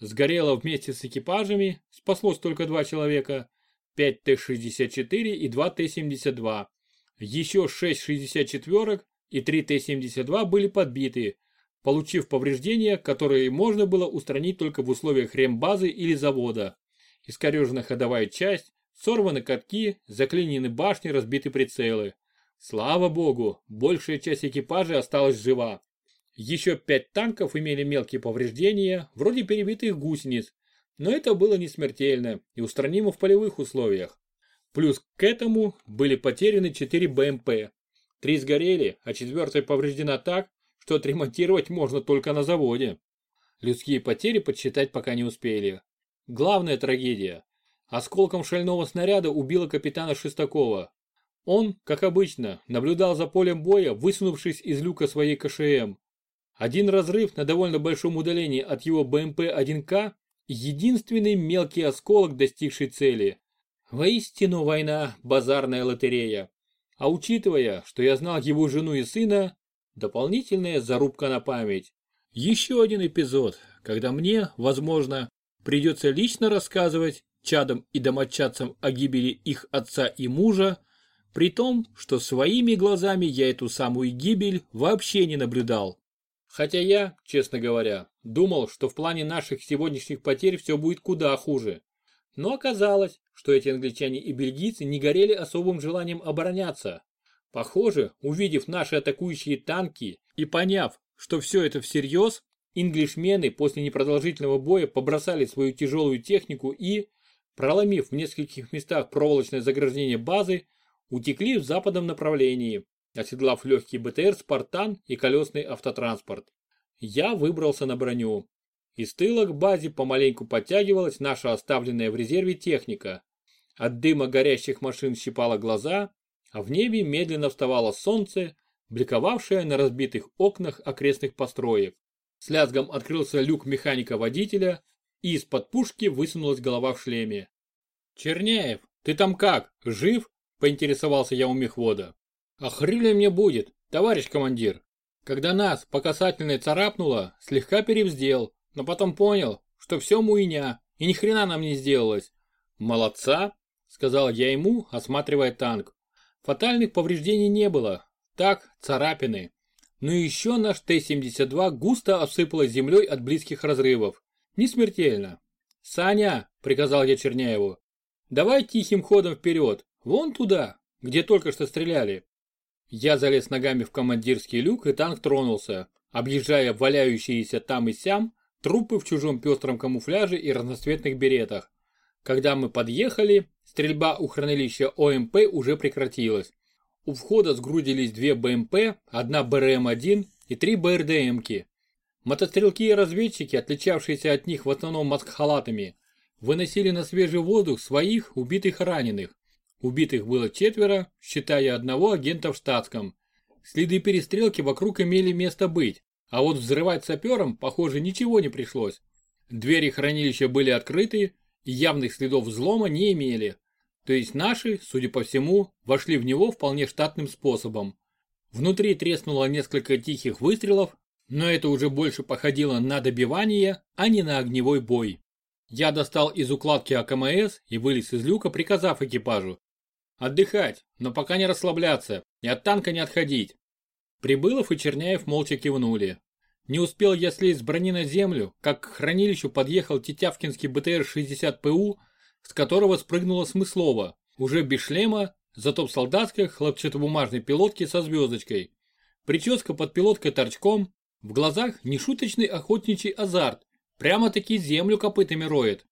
Сгорело вместе с экипажами, спаслось только два человека, 5 Т-64 и 2 Т-72. Еще 6 64 и 3 Т-72 были подбиты, получив повреждения, которые можно было устранить только в условиях рембазы или завода. Искорежена ходовая часть, сорваны катки, заклинены башни, разбиты прицелы. Слава богу, большая часть экипажа осталась жива. Еще пять танков имели мелкие повреждения, вроде перебитых гусениц, но это было не смертельно и устранимо в полевых условиях. Плюс к этому были потеряны 4 БМП. Три сгорели, а четвертая повреждена так, что отремонтировать можно только на заводе. Людские потери подсчитать пока не успели. Главная трагедия. Осколком шального снаряда убило капитана Шестакова. Он, как обычно, наблюдал за полем боя, высунувшись из люка своей КШМ. Один разрыв на довольно большом удалении от его БМП-1К Единственный мелкий осколок, достигший цели. Воистину война – базарная лотерея. А учитывая, что я знал его жену и сына, дополнительная зарубка на память. Еще один эпизод, когда мне, возможно, придется лично рассказывать чадам и домочадцам о гибели их отца и мужа, при том, что своими глазами я эту самую гибель вообще не наблюдал. Хотя я, честно говоря, думал, что в плане наших сегодняшних потерь все будет куда хуже. Но оказалось, что эти англичане и бельгийцы не горели особым желанием обороняться. Похоже, увидев наши атакующие танки и поняв, что все это всерьез, инглишмены после непродолжительного боя побросали свою тяжелую технику и, проломив в нескольких местах проволочное заграждение базы, утекли в западном направлении, оседлав легкий БТР «Спартан» и колесный автотранспорт. Я выбрался на броню. Из тыла к базе помаленьку подтягивалась наша оставленная в резерве техника. От дыма горящих машин щипало глаза, а в небе медленно вставало солнце, бликовавшее на разбитых окнах окрестных построек. С лязгом открылся люк механика-водителя, и из-под пушки высунулась голова в шлеме. «Черняев, ты там как, жив?» Поинтересовался я у мехвода. Охрили мне будет, товарищ командир. Когда нас по касательной царапнуло, слегка перевздел, но потом понял, что все муйня, и ни хрена нам не сделалось. Молодца, сказал я ему, осматривая танк. Фатальных повреждений не было. Так, царапины. Но еще наш Т-72 густо осыпало землей от близких разрывов. Не смертельно. «Саня», — приказал я Черняеву, — «давай тихим ходом вперед, вон туда, где только что стреляли». Я залез ногами в командирский люк, и танк тронулся, объезжая валяющиеся там и сям трупы в чужом пестром камуфляже и разноцветных беретах. Когда мы подъехали, стрельба у хранилища ОМП уже прекратилась. У входа сгрудились две БМП, одна БРМ-1 и три БРДМки. Мотострелки и разведчики, отличавшиеся от них в основном маскхалатами, выносили на свежий воздух своих убитых и раненых. Убитых было четверо, считая одного агента в штатском. Следы перестрелки вокруг имели место быть, а вот взрывать саперам, похоже, ничего не пришлось. Двери хранилища были открыты и явных следов взлома не имели. То есть наши, судя по всему, вошли в него вполне штатным способом. Внутри треснуло несколько тихих выстрелов, но это уже больше походило на добивание, а не на огневой бой. Я достал из укладки АКМС и вылез из люка, приказав экипажу. Отдыхать, но пока не расслабляться и от танка не отходить. Прибылов и Черняев молча кивнули. Не успел я слезть брони на землю, как к хранилищу подъехал Тетявкинский БТР-60ПУ, с которого спрыгнула Смыслова, уже без шлема, зато в солдатской хлопчатобумажной пилотке со звездочкой. Прическа под пилоткой торчком, в глазах нешуточный охотничий азарт. Прямо-таки землю копытами роет.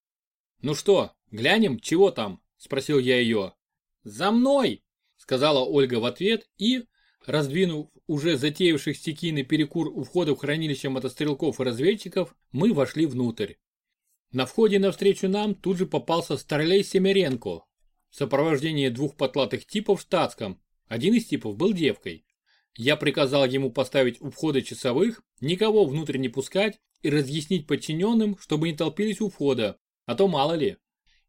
«Ну что, глянем, чего там?» – спросил я ее. «За мной!» – сказала Ольга в ответ и, раздвинув уже затеявших стихийный перекур у входа в хранилище мотострелков и разведчиков, мы вошли внутрь. На входе навстречу нам тут же попался Старлей Семеренко в сопровождении двух потлатых типов в штатском. Один из типов был девкой. Я приказал ему поставить у входа часовых, никого внутрь не пускать и разъяснить подчиненным, чтобы не толпились у входа, а то мало ли.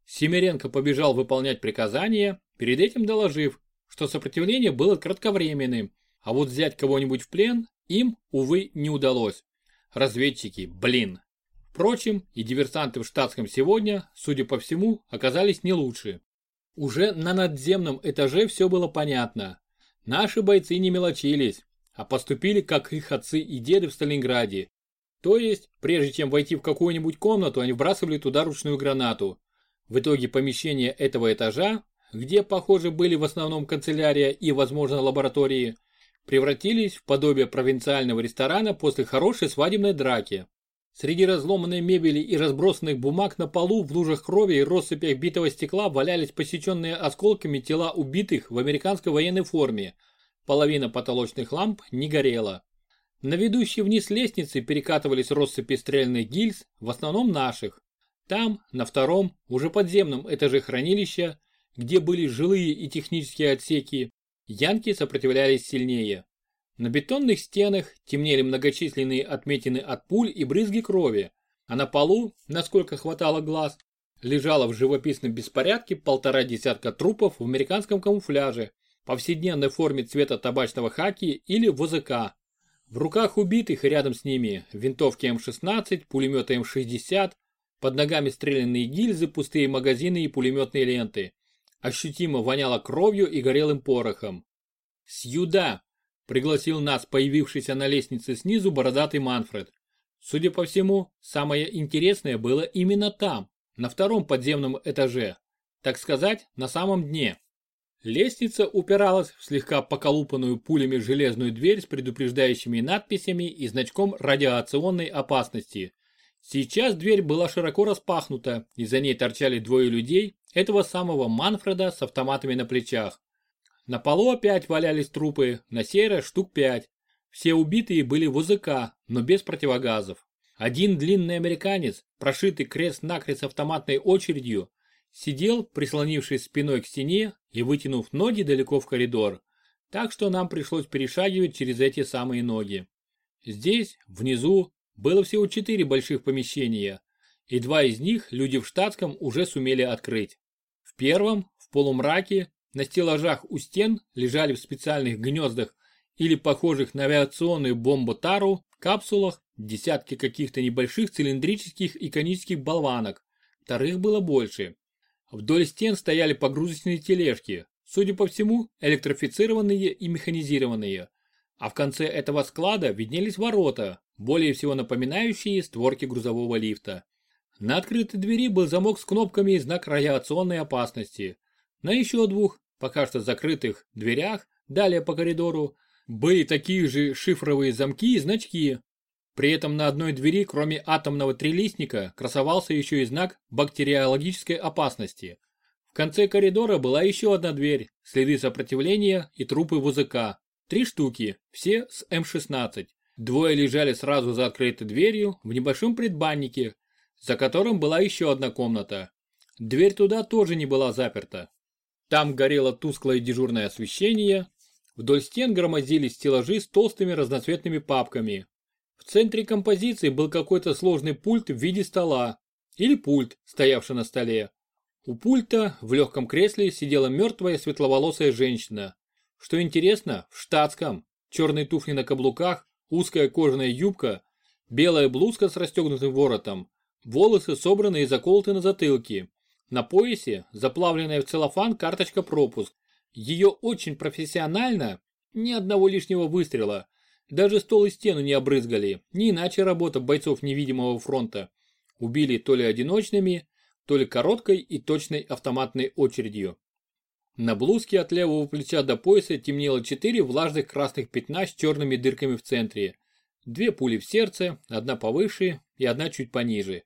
Семеренко побежал выполнять приказания, перед этим доложив, что сопротивление было кратковременным, а вот взять кого-нибудь в плен им, увы, не удалось. Разведчики, блин. Впрочем, и диверсанты в штатском сегодня, судя по всему, оказались не лучше. Уже на надземном этаже все было понятно. Наши бойцы не мелочились, а поступили как их отцы и деды в Сталинграде. То есть, прежде чем войти в какую-нибудь комнату, они вбрасывали туда ручную гранату. В итоге помещения этого этажа, где, похоже, были в основном канцелярия и, возможно, лаборатории, превратились в подобие провинциального ресторана после хорошей свадебной драки. Среди разломанной мебели и разбросанных бумаг на полу в лужах крови и россыпях битого стекла валялись посеченные осколками тела убитых в американской военной форме. Половина потолочных ламп не горела. На ведущей вниз лестницы перекатывались россыпи стрельных гильз, в основном наших. Там, на втором, уже подземном этаже хранилища, где были жилые и технические отсеки, янки сопротивлялись сильнее. На бетонных стенах темнели многочисленные отметины от пуль и брызги крови, а на полу, насколько хватало глаз, лежало в живописном беспорядке полтора десятка трупов в американском камуфляже, повседневной форме цвета табачного хаки или ВЗК. В руках убитых и рядом с ними винтовки М-16, пулеметы М-60, под ногами стрелянные гильзы, пустые магазины и пулеметные ленты. Ощутимо воняло кровью и горелым порохом. «Сюда!» Пригласил нас появившийся на лестнице снизу бородатый Манфред. Судя по всему, самое интересное было именно там, на втором подземном этаже. Так сказать, на самом дне. Лестница упиралась в слегка поколупанную пулями железную дверь с предупреждающими надписями и значком радиационной опасности. Сейчас дверь была широко распахнута, и за ней торчали двое людей, этого самого Манфреда с автоматами на плечах. На полу опять валялись трупы, на сей раз штук пять. Все убитые были в УЗК, но без противогазов. Один длинный американец, прошитый крест-накрест автоматной очередью, сидел, прислонившись спиной к стене и вытянув ноги далеко в коридор. Так что нам пришлось перешагивать через эти самые ноги. Здесь, внизу, было всего четыре больших помещения, и два из них люди в штатском уже сумели открыть. Первом, в полумраке, на стеллажах у стен лежали в специальных гнездах или похожих на авиационную бомбу тару капсулах десятки каких-то небольших цилиндрических и конических болванок. Вторых было больше. Вдоль стен стояли погрузочные тележки, судя по всему, электрифицированные и механизированные. А в конце этого склада виднелись ворота, более всего напоминающие створки грузового лифта. На открытой двери был замок с кнопками и знак радиационной опасности. На еще двух, пока что закрытых, дверях, далее по коридору, были такие же шифровые замки и значки. При этом на одной двери, кроме атомного трилистника, красовался еще и знак бактериологической опасности. В конце коридора была еще одна дверь, следы сопротивления и трупы ВЗК. Три штуки, все с М-16. Двое лежали сразу за открытой дверью в небольшом предбаннике, за которым была еще одна комната. Дверь туда тоже не была заперта. Там горело тусклое дежурное освещение. Вдоль стен громоздились стеллажи с толстыми разноцветными папками. В центре композиции был какой-то сложный пульт в виде стола. Или пульт, стоявший на столе. У пульта в легком кресле сидела мертвая светловолосая женщина. Что интересно, в штатском, черные туфли на каблуках, узкая кожаная юбка, белая блузка с расстегнутым воротом, волосы собраны и заколоты на затылке. На поясе заплавленная в целлофан карточка пропуск. Ее очень профессионально, ни одного лишнего выстрела. Даже стол и стену не обрызгали, не иначе работа бойцов невидимого фронта. Убили то ли одиночными, то ли короткой и точной автоматной очередью. На блузке от левого плеча до пояса темнело четыре влажных красных пятна с черными дырками в центре. Две пули в сердце, одна повыше и одна чуть пониже.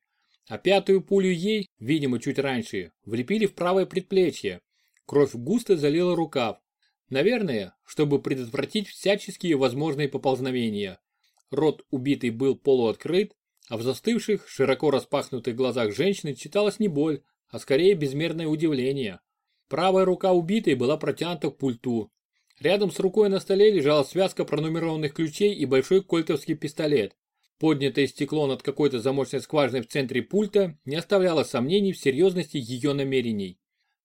А пятую пулю ей, видимо чуть раньше, влепили в правое предплечье. Кровь густо залила рукав. Наверное, чтобы предотвратить всяческие возможные поползновения. Рот убитый был полуоткрыт, а в застывших, широко распахнутых глазах женщины читалась не боль, а скорее безмерное удивление. Правая рука убитой была протянута к пульту. Рядом с рукой на столе лежала связка пронумерованных ключей и большой кольтовский пистолет. Поднятое стекло над какой-то замочной скважиной в центре пульта не оставляло сомнений в серьезности ее намерений.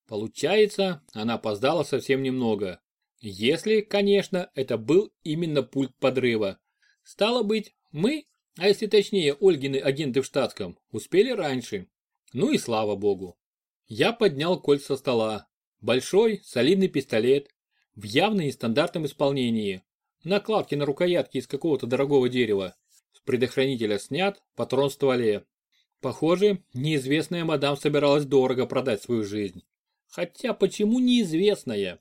Получается, она опоздала совсем немного. Если, конечно, это был именно пульт подрыва. Стало быть, мы, а если точнее Ольгины агенты в штатском, успели раньше. Ну и слава богу. Я поднял кольт со стола. Большой, солидный пистолет. В явно нестандартном исполнении. Накладки на рукоятке из какого-то дорогого дерева предохранителя снят, патрон в стволе. Похоже, неизвестная мадам собиралась дорого продать свою жизнь. Хотя почему неизвестная?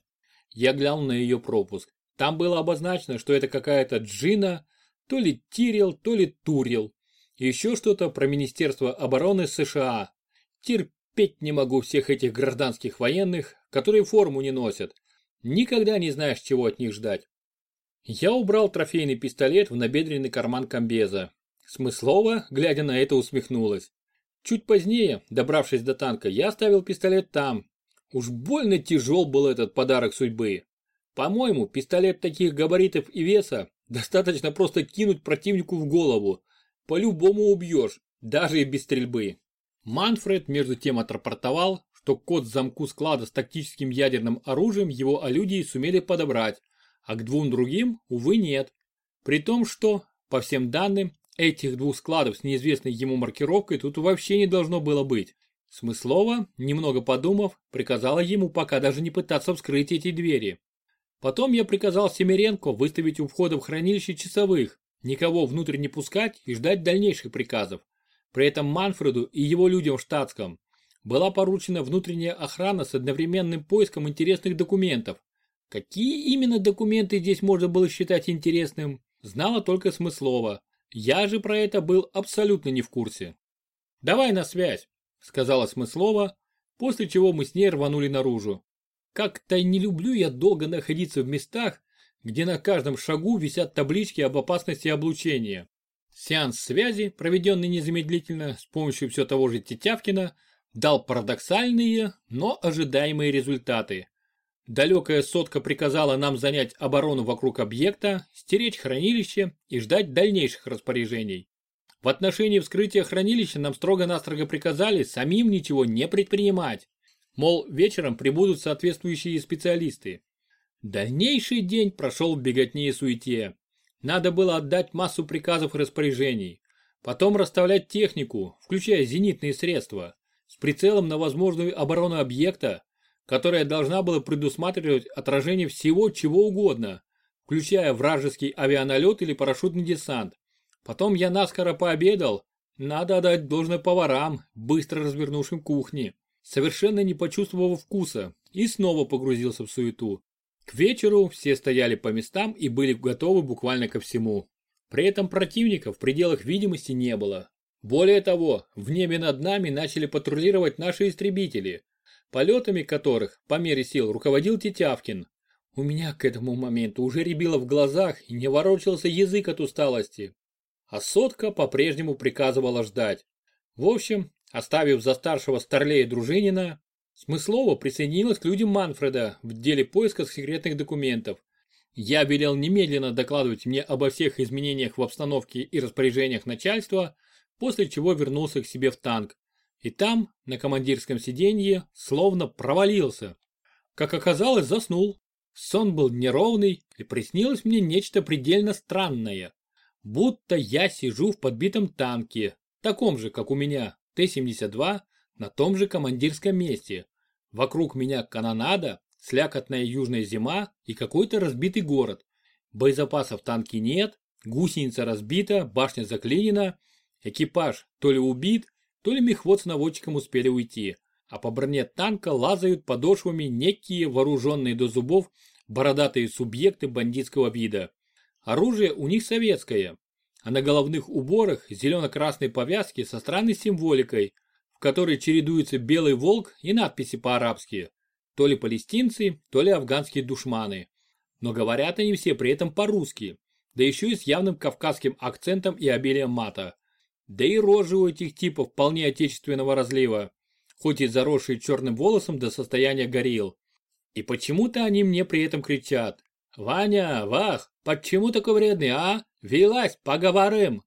Я глянул на ее пропуск. Там было обозначено, что это какая-то Джина, то ли Тирил, то ли Турил. Еще что-то про Министерство обороны США. Терпеть не могу всех этих гражданских военных, которые форму не носят. Никогда не знаешь, чего от них ждать. Я убрал трофейный пистолет в набедренный карман комбеза. Смыслово, глядя на это, усмехнулась. Чуть позднее, добравшись до танка, я оставил пистолет там. Уж больно тяжел был этот подарок судьбы. По-моему, пистолет таких габаритов и веса достаточно просто кинуть противнику в голову. По-любому убьешь, даже и без стрельбы. Манфред между тем отрапортовал, что код замку склада с тактическим ядерным оружием его алюдии сумели подобрать, а к двум другим, увы, нет. При том, что, по всем данным, этих двух складов с неизвестной ему маркировкой тут вообще не должно было быть. Смыслова, немного подумав, приказала ему пока даже не пытаться вскрыть эти двери. Потом я приказал Семеренко выставить у входа в хранилище часовых, никого внутрь не пускать и ждать дальнейших приказов. При этом Манфреду и его людям в штатском была поручена внутренняя охрана с одновременным поиском интересных документов, Какие именно документы здесь можно было считать интересным, знала только Смыслова. Я же про это был абсолютно не в курсе. «Давай на связь», — сказала Смыслова, после чего мы с ней рванули наружу. Как-то не люблю я долго находиться в местах, где на каждом шагу висят таблички об опасности облучения. Сеанс связи, проведенный незамедлительно с помощью все того же Тетявкина, дал парадоксальные, но ожидаемые результаты. Далекая сотка приказала нам занять оборону вокруг объекта, стеречь хранилище и ждать дальнейших распоряжений. В отношении вскрытия хранилища нам строго-настрого приказали самим ничего не предпринимать. Мол, вечером прибудут соответствующие специалисты. Дальнейший день прошел в беготне и суете. Надо было отдать массу приказов и распоряжений. Потом расставлять технику, включая зенитные средства, с прицелом на возможную оборону объекта, которая должна была предусматривать отражение всего чего угодно, включая вражеский авианалет или парашютный десант. Потом я наскоро пообедал, надо отдать должное поварам, быстро развернувшим кухни, совершенно не почувствовав вкуса, и снова погрузился в суету. К вечеру все стояли по местам и были готовы буквально ко всему. При этом противника в пределах видимости не было. Более того, в небе над нами начали патрулировать наши истребители, полетами которых, по мере сил, руководил Тетявкин. У меня к этому моменту уже рябило в глазах и не ворочался язык от усталости. А сотка по-прежнему приказывала ждать. В общем, оставив за старшего старлея Дружинина, Смыслова присоединилась к людям Манфреда в деле поиска секретных документов. Я велел немедленно докладывать мне обо всех изменениях в обстановке и распоряжениях начальства, после чего вернулся к себе в танк. И там, на командирском сиденье, словно провалился. Как оказалось, заснул. Сон был неровный, и приснилось мне нечто предельно странное. Будто я сижу в подбитом танке, таком же, как у меня, Т-72, на том же командирском месте. Вокруг меня канонада, слякотная южная зима и какой-то разбитый город. Боезапасов танки нет, гусеница разбита, башня заклинена, экипаж то ли убит, то ли мехвод с наводчиком успели уйти, а по броне танка лазают подошвами некие вооруженные до зубов бородатые субъекты бандитского вида. Оружие у них советское, а на головных уборах зелено-красной повязки со странной символикой, в которой чередуются белый волк и надписи по-арабски. То ли палестинцы, то ли афганские душманы. Но говорят они все при этом по-русски, да еще и с явным кавказским акцентом и обилием мата. Да и рожи у этих типов вполне отечественного разлива, хоть и заросшие черным волосом до состояния горилл. И почему-то они мне при этом кричат «Ваня, Вах, почему такой вредный, а? Вилась, поговорим!»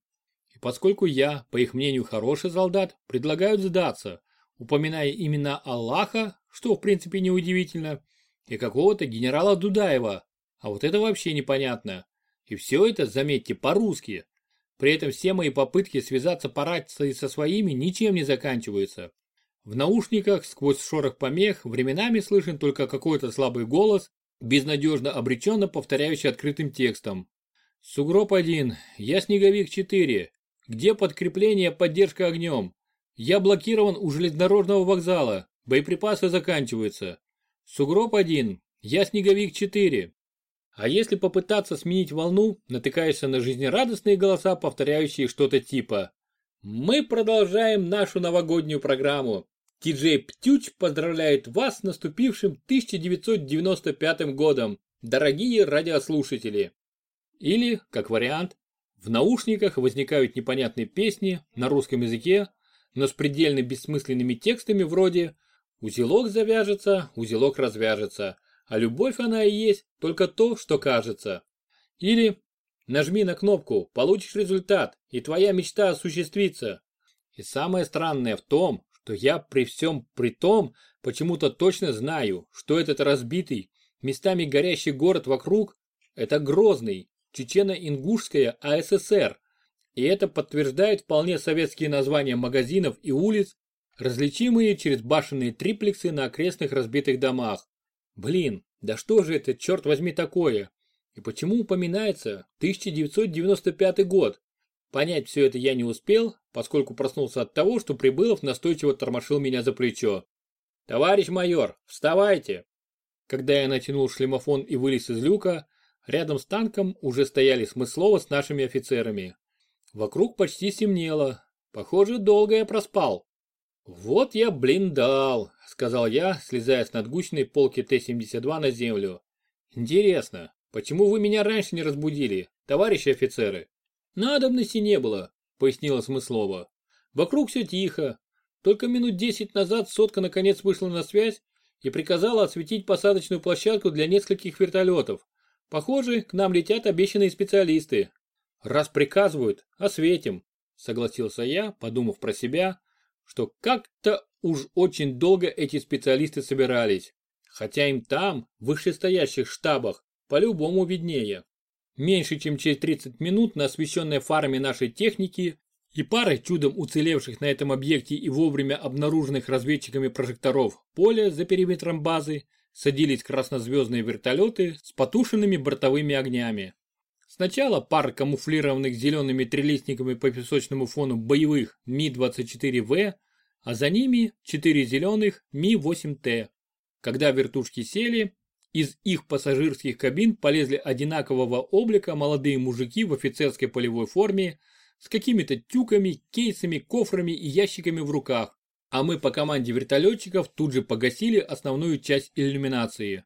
И поскольку я, по их мнению, хороший солдат, предлагают сдаться, упоминая именно Аллаха, что в принципе неудивительно, и какого-то генерала Дудаева, а вот это вообще непонятно. И все это, заметьте, по-русски. При этом все мои попытки связаться по рации со своими ничем не заканчиваются. В наушниках сквозь шорох помех временами слышен только какой-то слабый голос, безнадежно обреченно повторяющий открытым текстом. Сугроб 1, я снеговик 4. Где подкрепление, поддержка огнем? Я блокирован у железнодорожного вокзала, боеприпасы заканчиваются. Сугроб 1, я снеговик 4. А если попытаться сменить волну, натыкаешься на жизнерадостные голоса, повторяющие что-то типа «Мы продолжаем нашу новогоднюю программу. Ти-Джей Птюч поздравляет вас с наступившим 1995 годом, дорогие радиослушатели. Или, как вариант, в наушниках возникают непонятные песни на русском языке, но с предельно бессмысленными текстами вроде «Узелок завяжется, узелок развяжется, а любовь она и есть только то, что кажется». Или «Нажми на кнопку, получишь результат, и твоя мечта осуществится». И самое странное в том, то я при всем при том почему-то точно знаю, что этот разбитый, местами горящий город вокруг – это Грозный, Чечено-Ингушская АССР. И это подтверждает вполне советские названия магазинов и улиц, различимые через башенные триплексы на окрестных разбитых домах. Блин, да что же это, черт возьми, такое? И почему упоминается 1995 год? Понять все это я не успел, поскольку проснулся от того, что Прибылов настойчиво тормошил меня за плечо. «Товарищ майор, вставайте!» Когда я натянул шлемофон и вылез из люка, рядом с танком уже стояли Смыслова с нашими офицерами. Вокруг почти стемнело. Похоже, долго я проспал. «Вот я, блин, дал», — сказал я, слезая с надгусенной полки Т-72 на землю. «Интересно, почему вы меня раньше не разбудили, товарищи офицеры?» «Надобности не было», — пояснила Смыслова. «Вокруг все тихо. Только минут десять назад сотка наконец вышла на связь и приказала осветить посадочную площадку для нескольких вертолетов. Похоже, к нам летят обещанные специалисты. Раз приказывают, осветим», — согласился я, подумав про себя, что как-то уж очень долго эти специалисты собирались. Хотя им там, в вышестоящих штабах, по-любому виднее. Меньше чем через 30 минут на освещенной фарами нашей техники и парой чудом уцелевших на этом объекте и вовремя обнаруженных разведчиками прожекторов поля за периметром базы садились краснозвездные вертолеты с потушенными бортовыми огнями. Сначала пара камуфлированных зелеными трелистниками по песочному фону боевых Ми-24В, а за ними четыре зеленых Ми-8Т. Когда вертушки сели, из их пассажирских кабин полезли одинакового облика молодые мужики в офицерской полевой форме с какими-то тюками, кейсами, кофрами и ящиками в руках, а мы по команде вертолетчиков тут же погасили основную часть иллюминации.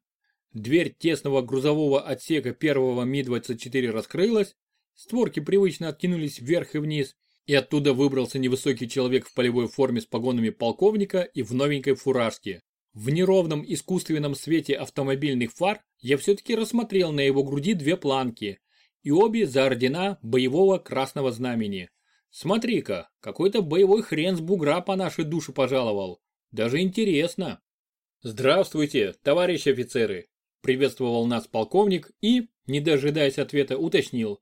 Дверь тесного грузового отсека первого Ми-24 раскрылась, створки привычно откинулись вверх и вниз, и оттуда выбрался невысокий человек в полевой форме с погонами полковника и в новенькой фуражке. В неровном искусственном свете автомобильных фар я все-таки рассмотрел на его груди две планки, и обе за ордена боевого красного знамени. Смотри-ка, какой-то боевой хрен с бугра по нашей душе пожаловал. Даже интересно. Здравствуйте, товарищи офицеры, приветствовал нас полковник и, не дожидаясь ответа, уточнил.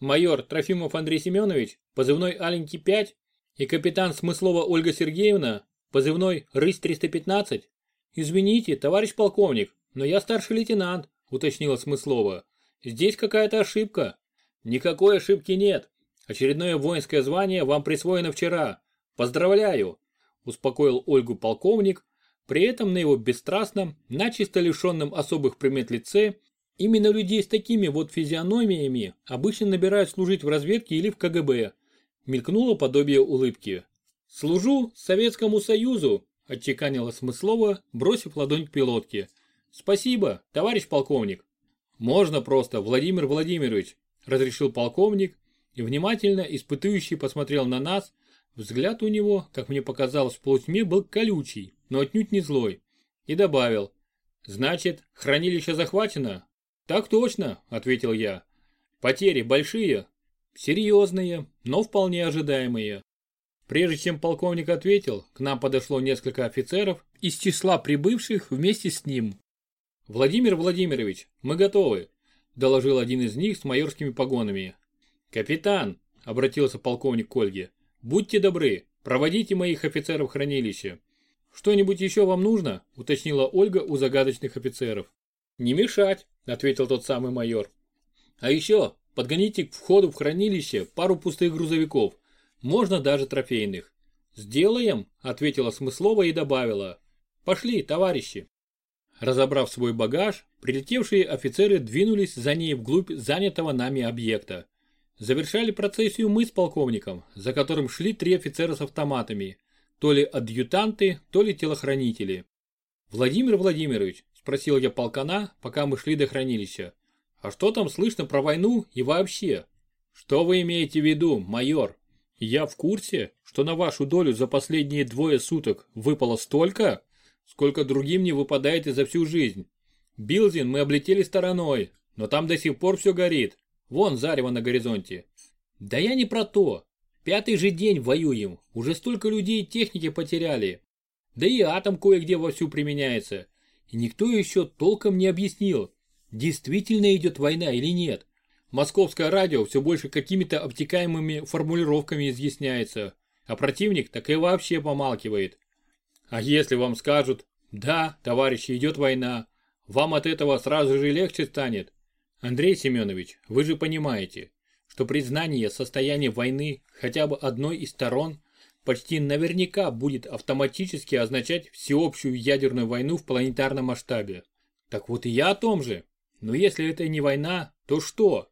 Майор Трофимов Андрей Семенович, позывной Аленький 5 и капитан Смыслова Ольга Сергеевна, позывной Рысь-315. «Извините, товарищ полковник, но я старший лейтенант», — уточнила Смыслова. «Здесь какая-то ошибка». «Никакой ошибки нет. Очередное воинское звание вам присвоено вчера. Поздравляю!» — успокоил Ольгу полковник. При этом на его бесстрастном, начисто лишенном особых примет лице, именно людей с такими вот физиономиями обычно набирают служить в разведке или в КГБ. Мелькнуло подобие улыбки. «Служу Советскому Союзу отчеканила Смыслова, бросив ладонь к пилотке. «Спасибо, товарищ полковник». «Можно просто, Владимир Владимирович», разрешил полковник и внимательно испытующий посмотрел на нас. Взгляд у него, как мне показалось в полутьме, был колючий, но отнюдь не злой. И добавил. «Значит, хранилище захвачено?» «Так точно», ответил я. «Потери большие?» «Серьезные, но вполне ожидаемые. Прежде чем полковник ответил, к нам подошло несколько офицеров из числа прибывших вместе с ним. «Владимир Владимирович, мы готовы», – доложил один из них с майорскими погонами. «Капитан», – обратился полковник к Ольге, – «будьте добры, проводите моих офицеров в хранилище». «Что-нибудь еще вам нужно?» – уточнила Ольга у загадочных офицеров. «Не мешать», – ответил тот самый майор. «А еще подгоните к входу в хранилище пару пустых грузовиков – можно даже трофейных. «Сделаем», — ответила Смыслова и добавила. «Пошли, товарищи». Разобрав свой багаж, прилетевшие офицеры двинулись за ней вглубь занятого нами объекта. Завершали процессию мы с полковником, за которым шли три офицера с автоматами, то ли адъютанты, то ли телохранители. «Владимир Владимирович», – спросил я полкана, пока мы шли до хранилища, – «а что там слышно про войну и вообще?» «Что вы имеете в виду, майор?» Я в курсе, что на вашу долю за последние двое суток выпало столько, сколько другим не выпадает и за всю жизнь. Билзин мы облетели стороной, но там до сих пор все горит. Вон зарево на горизонте. Да я не про то. Пятый же день воюем. Уже столько людей и техники потеряли. Да и атом кое-где вовсю применяется. И никто еще толком не объяснил, действительно идет война или нет. Московское радио все больше какими-то обтекаемыми формулировками изъясняется, а противник так и вообще помалкивает. А если вам скажут, да, товарищи, идет война, вам от этого сразу же легче станет? Андрей Семенович, вы же понимаете, что признание состояния войны хотя бы одной из сторон почти наверняка будет автоматически означать всеобщую ядерную войну в планетарном масштабе. Так вот и я о том же. Но если это не война, то что?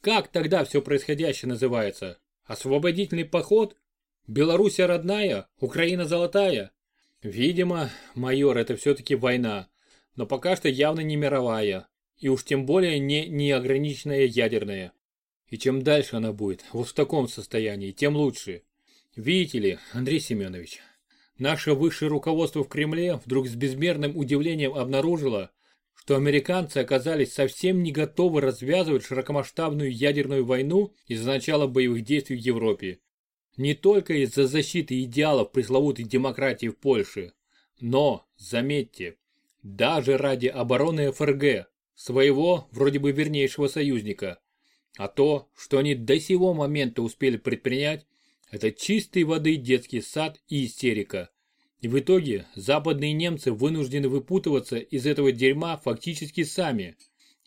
Как тогда все происходящее называется? Освободительный поход? Белоруссия родная? Украина золотая? Видимо, майор, это все-таки война, но пока что явно не мировая, и уж тем более не неограниченная ядерная. И чем дальше она будет, вот в таком состоянии, тем лучше. Видите ли, Андрей Семенович, наше высшее руководство в Кремле вдруг с безмерным удивлением обнаружило, что американцы оказались совсем не готовы развязывать широкомасштабную ядерную войну из-за начала боевых действий в Европе. Не только из-за защиты идеалов пресловутой демократии в Польше, но, заметьте, даже ради обороны ФРГ, своего, вроде бы вернейшего союзника. А то, что они до сего момента успели предпринять, это чистой воды детский сад и истерика. И в итоге западные немцы вынуждены выпутываться из этого дерьма фактически сами.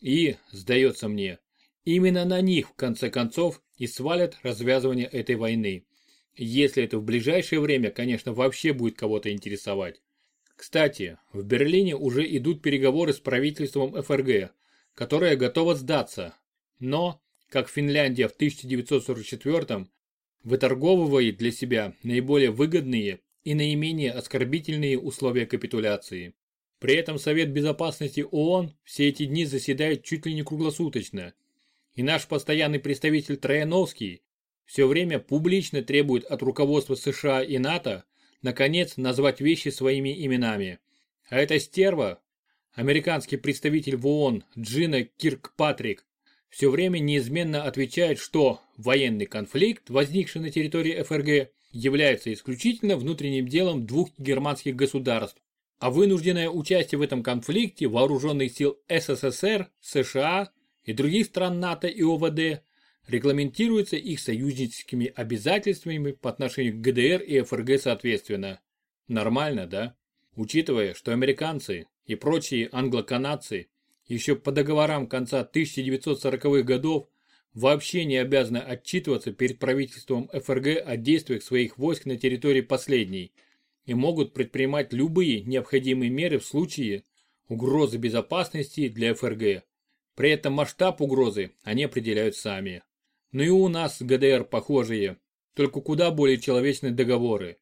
И, сдается мне, именно на них в конце концов и свалят развязывание этой войны. Если это в ближайшее время, конечно, вообще будет кого-то интересовать. Кстати, в Берлине уже идут переговоры с правительством ФРГ, которое готово сдаться. Но, как Финляндия в 1944 выторговывает для себя наиболее выгодные и наименее оскорбительные условия капитуляции. При этом Совет Безопасности ООН все эти дни заседает чуть ли не круглосуточно. И наш постоянный представитель Трояновский все время публично требует от руководства США и НАТО наконец назвать вещи своими именами. А эта стерва, американский представитель в ООН Джина Киркпатрик, все время неизменно отвечает, что военный конфликт, возникший на территории ФРГ, является исключительно внутренним делом двух германских государств, а вынужденное участие в этом конфликте вооруженных сил СССР, США и других стран НАТО и ОВД регламентируется их союзническими обязательствами по отношению к ГДР и ФРГ соответственно. Нормально, да? Учитывая, что американцы и прочие англоканадцы еще по договорам конца 1940-х годов вообще не обязаны отчитываться перед правительством ФРГ о действиях своих войск на территории последней и могут предпринимать любые необходимые меры в случае угрозы безопасности для ФРГ. При этом масштаб угрозы они определяют сами. Ну и у нас ГДР похожие, только куда более человечные договоры.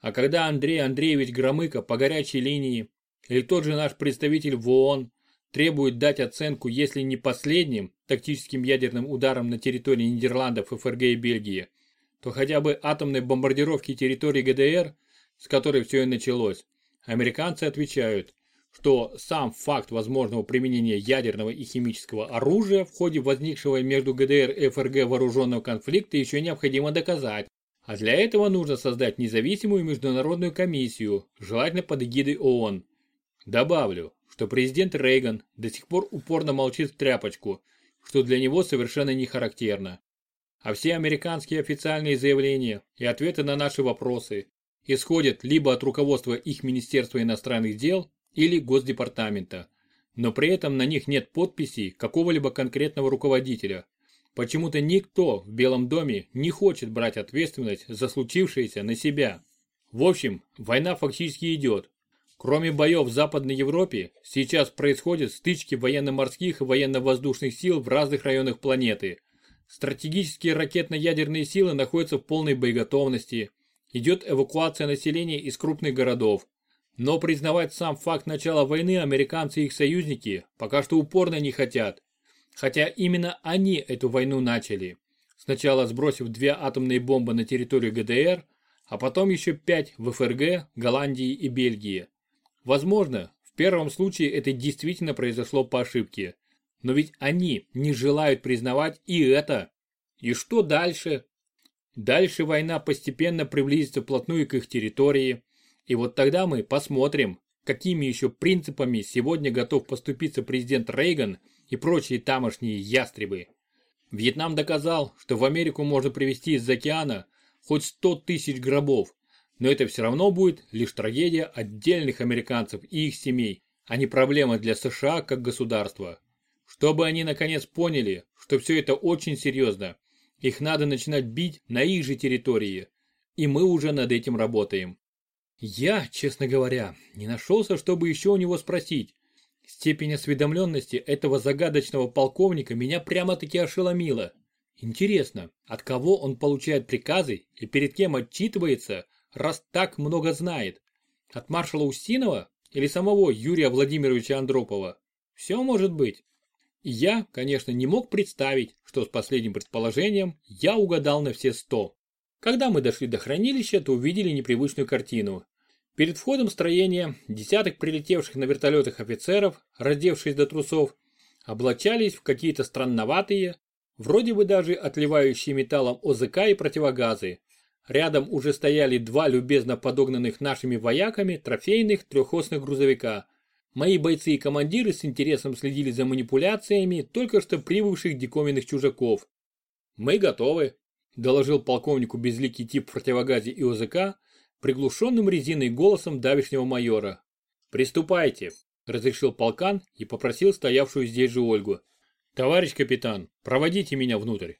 А когда Андрей Андреевич Громыко по горячей линии или тот же наш представитель в ООН требует дать оценку, если не последним тактическим ядерным ударом на территории Нидерландов, ФРГ и Бельгии, то хотя бы атомной бомбардировки территории ГДР, с которой все и началось, американцы отвечают, что сам факт возможного применения ядерного и химического оружия в ходе возникшего между ГДР и ФРГ вооруженного конфликта еще необходимо доказать. А для этого нужно создать независимую международную комиссию, желательно под эгидой ООН. Добавлю, что президент Рейган до сих пор упорно молчит в тряпочку, что для него совершенно не характерно. А все американские официальные заявления и ответы на наши вопросы исходят либо от руководства их Министерства иностранных дел, или Госдепартамента, но при этом на них нет подписей какого-либо конкретного руководителя. Почему-то никто в Белом доме не хочет брать ответственность за случившееся на себя. В общем, война фактически идет. Кроме боев в Западной Европе, сейчас происходят стычки военно-морских и военно-воздушных сил в разных районах планеты. Стратегические ракетно-ядерные силы находятся в полной боеготовности. Идет эвакуация населения из крупных городов. Но признавать сам факт начала войны американцы и их союзники пока что упорно не хотят. Хотя именно они эту войну начали. Сначала сбросив две атомные бомбы на территорию ГДР, а потом еще пять в ФРГ, Голландии и Бельгии. Возможно, в первом случае это действительно произошло по ошибке. Но ведь они не желают признавать и это. И что дальше? Дальше война постепенно приблизится вплотную к их территории, и вот тогда мы посмотрим, какими еще принципами сегодня готов поступиться президент Рейган и прочие тамошние ястребы. Вьетнам доказал, что в Америку можно привезти из океана хоть 100 тысяч гробов, но это все равно будет лишь трагедия отдельных американцев и их семей, а не проблема для США как государства. Чтобы они наконец поняли, что все это очень серьезно, их надо начинать бить на их же территории, и мы уже над этим работаем. Я, честно говоря, не нашелся, чтобы еще у него спросить. Степень осведомленности этого загадочного полковника меня прямо-таки ошеломила. Интересно, от кого он получает приказы и перед кем отчитывается, раз так много знает? От маршала Устинова или самого Юрия Владимировича Андропова? Все может быть. я, конечно, не мог представить, что с последним предположением я угадал на все сто. Когда мы дошли до хранилища, то увидели непривычную картину. Перед входом строения десяток прилетевших на вертолетах офицеров, раздевшись до трусов, облачались в какие-то странноватые, вроде бы даже отливающие металлом ОЗК и противогазы, рядом уже стояли два любезно подогнанных нашими вояками трофейных трехосных грузовика. Мои бойцы и командиры с интересом следили за манипуляциями только что прибывших диковинных чужаков. «Мы готовы», – доложил полковнику безликий тип в противогазе и ОЗК, приглушенным резиной голосом давешнего майора. «Приступайте», – разрешил полкан и попросил стоявшую здесь же Ольгу. «Товарищ капитан, проводите меня внутрь».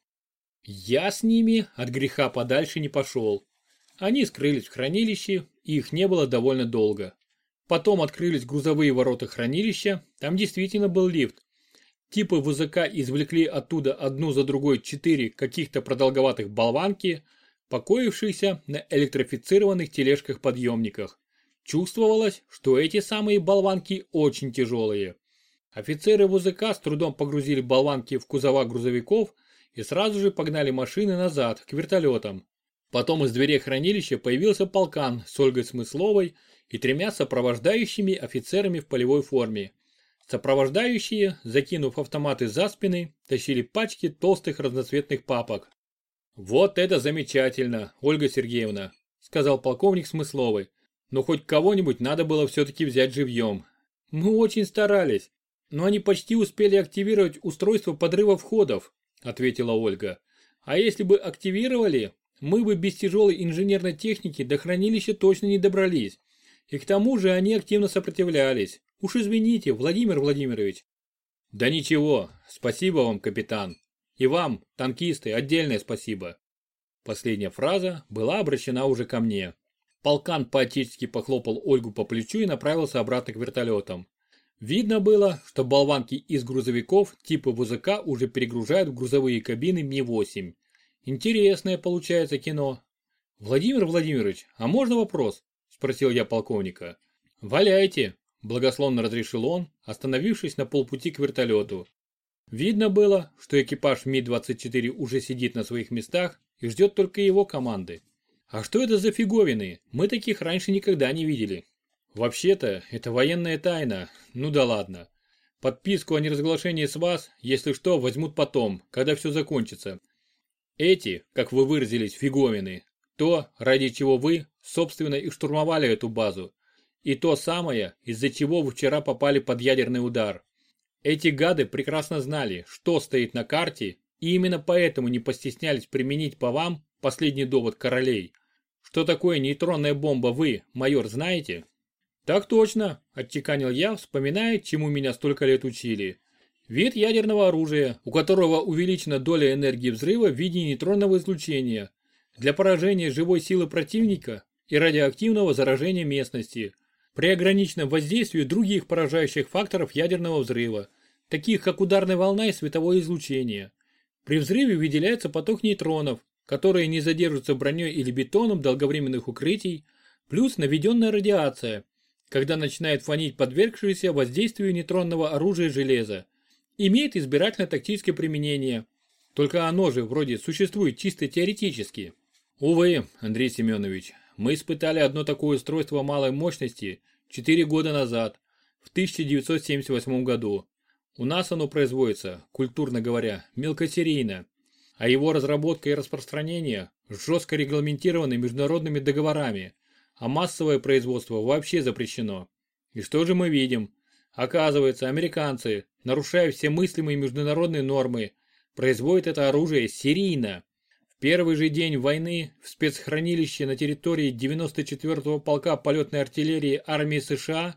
Я с ними от греха подальше не пошел. Они скрылись в хранилище, и их не было довольно долго. Потом открылись грузовые ворота хранилища, там действительно был лифт. Типы ВЗК извлекли оттуда одну за другой четыре каких-то продолговатых болванки, покоившиеся на электрифицированных тележках-подъемниках. Чувствовалось, что эти самые болванки очень тяжелые. Офицеры ВЗК с трудом погрузили болванки в кузова грузовиков и сразу же погнали машины назад, к вертолетам. Потом из дверей хранилища появился полкан с Ольгой Смысловой и тремя сопровождающими офицерами в полевой форме. Сопровождающие, закинув автоматы за спины, тащили пачки толстых разноцветных папок. «Вот это замечательно, Ольга Сергеевна», – сказал полковник Смысловой. «Но хоть кого-нибудь надо было все-таки взять живьем. Мы очень старались, но они почти успели активировать устройство подрыва входов», – ответила Ольга. «А если бы активировали, мы бы без тяжелой инженерной техники до хранилища точно не добрались. И к тому же они активно сопротивлялись. Уж извините, Владимир Владимирович. Да ничего, спасибо вам, капитан. И вам, танкисты, отдельное спасибо. Последняя фраза была обращена уже ко мне. Полкан поотечески похлопал Ольгу по плечу и направился обратно к вертолетам. Видно было, что болванки из грузовиков типа ВЗК уже перегружают в грузовые кабины Ми-8. Интересное получается кино. Владимир Владимирович, а можно вопрос? спросил я полковника. «Валяйте», – благословно разрешил он, остановившись на полпути к вертолету. Видно было, что экипаж Ми-24 уже сидит на своих местах и ждет только его команды. А что это за фиговины? Мы таких раньше никогда не видели. Вообще-то, это военная тайна. Ну да ладно. Подписку о неразглашении с вас, если что, возьмут потом, когда все закончится. Эти, как вы выразились, фиговины, то, ради чего вы, собственно, и штурмовали эту базу. И то самое, из-за чего вы вчера попали под ядерный удар. Эти гады прекрасно знали, что стоит на карте, и именно поэтому не постеснялись применить по вам последний довод королей. Что такое нейтронная бомба вы, майор, знаете? Так точно, отчеканил я, вспоминая, чему меня столько лет учили. Вид ядерного оружия, у которого увеличена доля энергии взрыва в виде нейтронного излучения, для поражения живой силы противника и радиоактивного заражения местности при ограниченном воздействии других поражающих факторов ядерного взрыва, таких как ударная волна и световое излучение. При взрыве выделяется поток нейтронов, которые не задержатся броней или бетоном долговременных укрытий, плюс наведенная радиация, когда начинает фонить подвергшееся воздействию нейтронного оружия железа. Имеет избирательно-тактическое применение, только оно же вроде существует чисто теоретически. Увы, Андрей Семенович, мы испытали одно такое устройство малой мощности 4 года назад, в 1978 году. У нас оно производится, культурно говоря, мелкосерийно, а его разработка и распространение жестко регламентированы международными договорами, а массовое производство вообще запрещено. И что же мы видим? Оказывается, американцы, нарушая все мыслимые международные нормы, производят это оружие серийно первый же день войны в спецхранилище на территории 94-го полка полетной артиллерии армии США,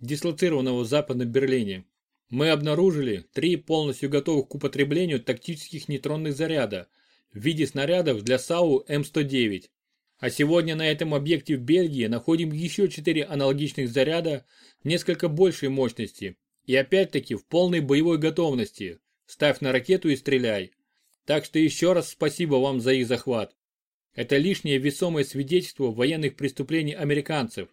дислоцированного в Западном Берлине, мы обнаружили три полностью готовых к употреблению тактических нейтронных заряда в виде снарядов для САУ М109. А сегодня на этом объекте в Бельгии находим еще четыре аналогичных заряда несколько большей мощности и опять-таки в полной боевой готовности. Ставь на ракету и стреляй. Так что еще раз спасибо вам за их захват. Это лишнее весомое свидетельство военных преступлений американцев.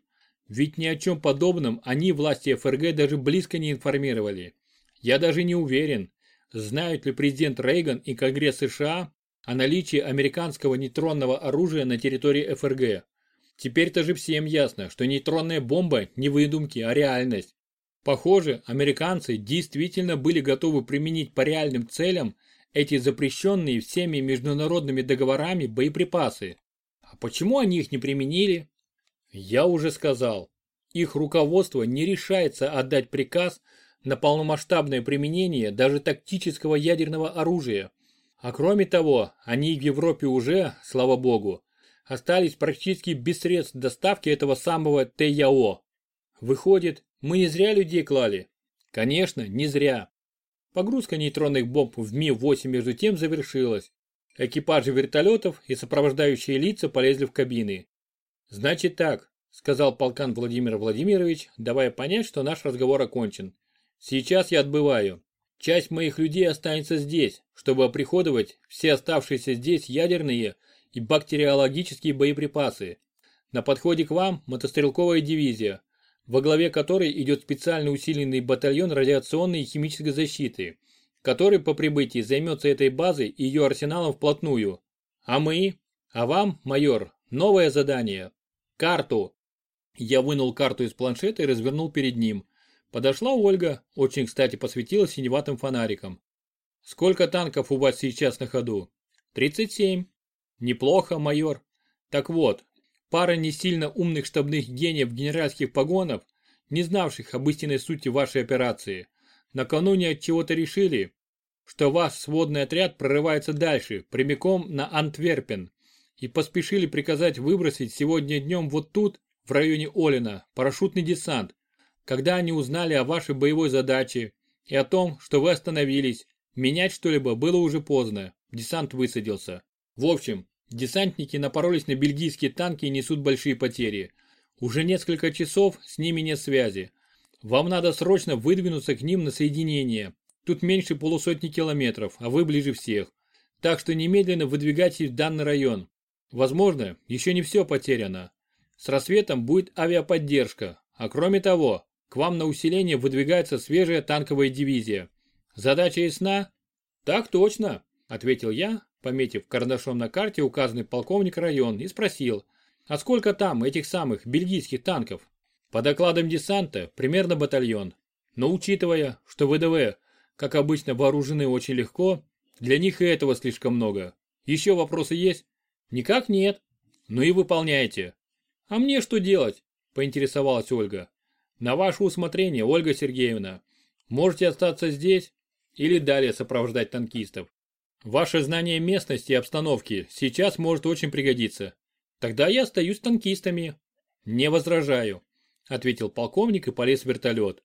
Ведь ни о чем подобном они власти ФРГ даже близко не информировали. Я даже не уверен, знают ли президент Рейган и Конгресс США о наличии американского нейтронного оружия на территории ФРГ. Теперь-то же всем ясно, что нейтронная бомба не выдумки, а реальность. Похоже, американцы действительно были готовы применить по реальным целям эти запрещенные всеми международными договорами боеприпасы. А почему они их не применили? Я уже сказал, их руководство не решается отдать приказ на полномасштабное применение даже тактического ядерного оружия. А кроме того, они в Европе уже, слава богу, остались практически без средств доставки этого самого ТЯО. Выходит, мы не зря людей клали? Конечно, не зря. Погрузка нейтронных бомб в Ми-8 между тем завершилась. Экипажи вертолетов и сопровождающие лица полезли в кабины. Значит так, сказал полкан Владимир Владимирович, давая понять, что наш разговор окончен. Сейчас я отбываю. Часть моих людей останется здесь, чтобы оприходовать все оставшиеся здесь ядерные и бактериологические боеприпасы. На подходе к вам мотострелковая дивизия, во главе которой идет специально усиленный батальон радиационной и химической защиты, который по прибытии займется этой базой и ее арсеналом вплотную. А мы? А вам, майор, новое задание. Карту. Я вынул карту из планшета и развернул перед ним. Подошла Ольга, очень кстати посветила синеватым фонариком. Сколько танков у вас сейчас на ходу? 37. Неплохо, майор. Так вот, пара не сильно умных штабных гениев генеральских погонов, не знавших об истинной сути вашей операции, накануне от чего-то решили, что ваш сводный отряд прорывается дальше, прямиком на Антверпен, и поспешили приказать выбросить сегодня днем вот тут, в районе Олина, парашютный десант. Когда они узнали о вашей боевой задаче и о том, что вы остановились, менять что-либо было уже поздно, десант высадился. В общем, десантники напоролись на бельгийские танки и несут большие потери. Уже несколько часов с ними нет связи. Вам надо срочно выдвинуться к ним на соединение. Тут меньше полусотни километров, а вы ближе всех. Так что немедленно выдвигайтесь в данный район. Возможно, еще не все потеряно. С рассветом будет авиаподдержка, а кроме того, к вам на усиление выдвигается свежая танковая дивизия. Задача ясна? Так точно, ответил я, пометив карандашом на карте указанный полковник район и спросил, а сколько там этих самых бельгийских танков? По докладам десанта, примерно батальон. Но учитывая, что ВДВ, как обычно, вооружены очень легко, для них и этого слишком много. Еще вопросы есть? Никак нет. Ну и выполняйте. А мне что делать? Поинтересовалась Ольга. На ваше усмотрение, Ольга Сергеевна. Можете остаться здесь или далее сопровождать танкистов. Ваше знание местности и обстановки сейчас может очень пригодиться. Тогда я остаюсь танкистами. Не возражаю ответил полковник и полез в вертолет.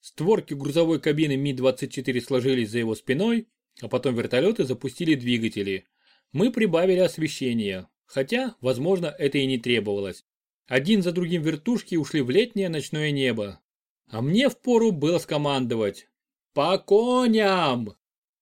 Створки грузовой кабины Ми-24 сложились за его спиной, а потом вертолеты запустили двигатели. Мы прибавили освещение, хотя, возможно, это и не требовалось. Один за другим вертушки ушли в летнее ночное небо. А мне впору было скомандовать. «По коням!»